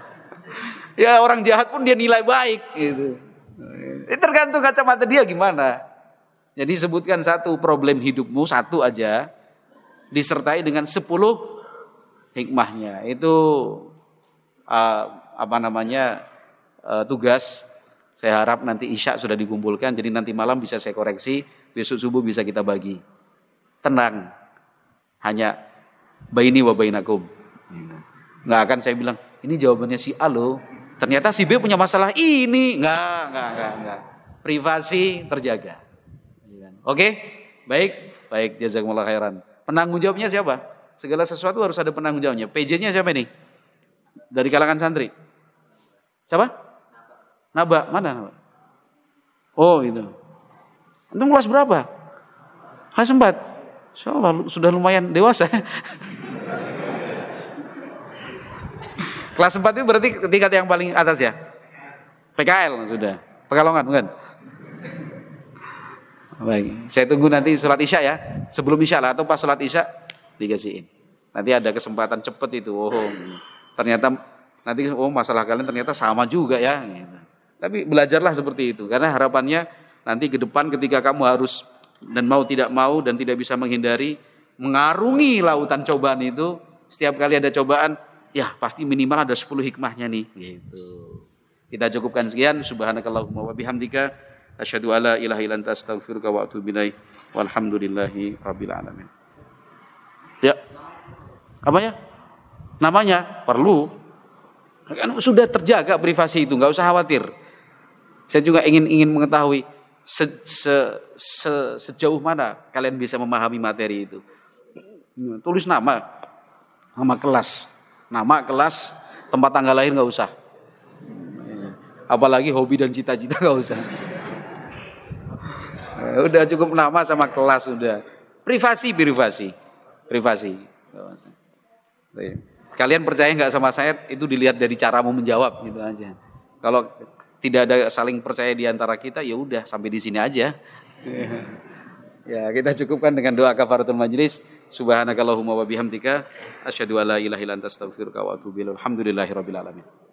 ya orang jahat pun dia nilai baik gitu. Ini tergantung kacamata dia gimana. Jadi sebutkan satu problem hidupmu satu aja disertai dengan sepuluh hikmahnya. Itu uh, apa namanya uh, tugas. Saya harap nanti isya sudah dikumpulkan. Jadi nanti malam bisa saya koreksi. Besok subuh bisa kita bagi. Tenang, hanya baini wa bainakum. Nggak akan saya bilang, ini jawabannya si A loh. Ternyata si B punya masalah ini. Nggak, nggak, nggak, nggak. Privasi terjaga. Oke? Baik? Baik, jazakumullah khairan. Penanggung jawabnya siapa? Segala sesuatu harus ada penanggung jawabnya. PJ-nya siapa ini? Dari kalangan santri. Siapa? Naba. Mana Naba? Oh, itu. Antum kelas berapa? Kelas 4. Insya Allah sudah lumayan dewasa. Kelas 4 itu berarti tingkat yang paling atas ya? PKL sudah. Pekalongan bukan? Baik, saya tunggu nanti sholat isya ya. Sebelum isya lah atau pas sholat isya dikasihin. Nanti ada kesempatan cepet itu. Oh, ternyata nanti oh masalah kalian ternyata sama juga ya. Gitu. Tapi belajarlah seperti itu karena harapannya nanti ke depan ketika kamu harus dan mau tidak mau dan tidak bisa menghindari mengarungi lautan cobaan itu setiap kali ada cobaan ya pasti minimal ada 10 hikmahnya nih gitu. Kita cukupkan sekian subhanakallahumma wa bihamdika asyhadu alla ilaha illa anta astaghfiruka wa atubu ilaik walhamdulillahi rabbil alamin. Ya. Apanya? Namanya perlu kan sudah terjaga privasi itu, nggak usah khawatir. Saya juga ingin ingin mengetahui se, se, se, sejauh mana kalian bisa memahami materi itu. Tulis nama, nama kelas, nama kelas, tempat tanggal lahir nggak usah. Apalagi hobi dan cita-cita nggak usah. Udah cukup nama sama kelas udah. Privasi, privasi, privasi. Kalian percaya nggak sama saya? Itu dilihat dari caramu menjawab gitu aja. Kalau tidak ada saling percaya di antara kita, ya udah sampai di sini aja. ya, kita cukupkan dengan doa kafaratul majlis. Subhanakallahumma wa bihamdika asyhadu alla ilaha illa anta astaghfiruka wa atubu ilaik. Alhamdulillahirabbil alamin.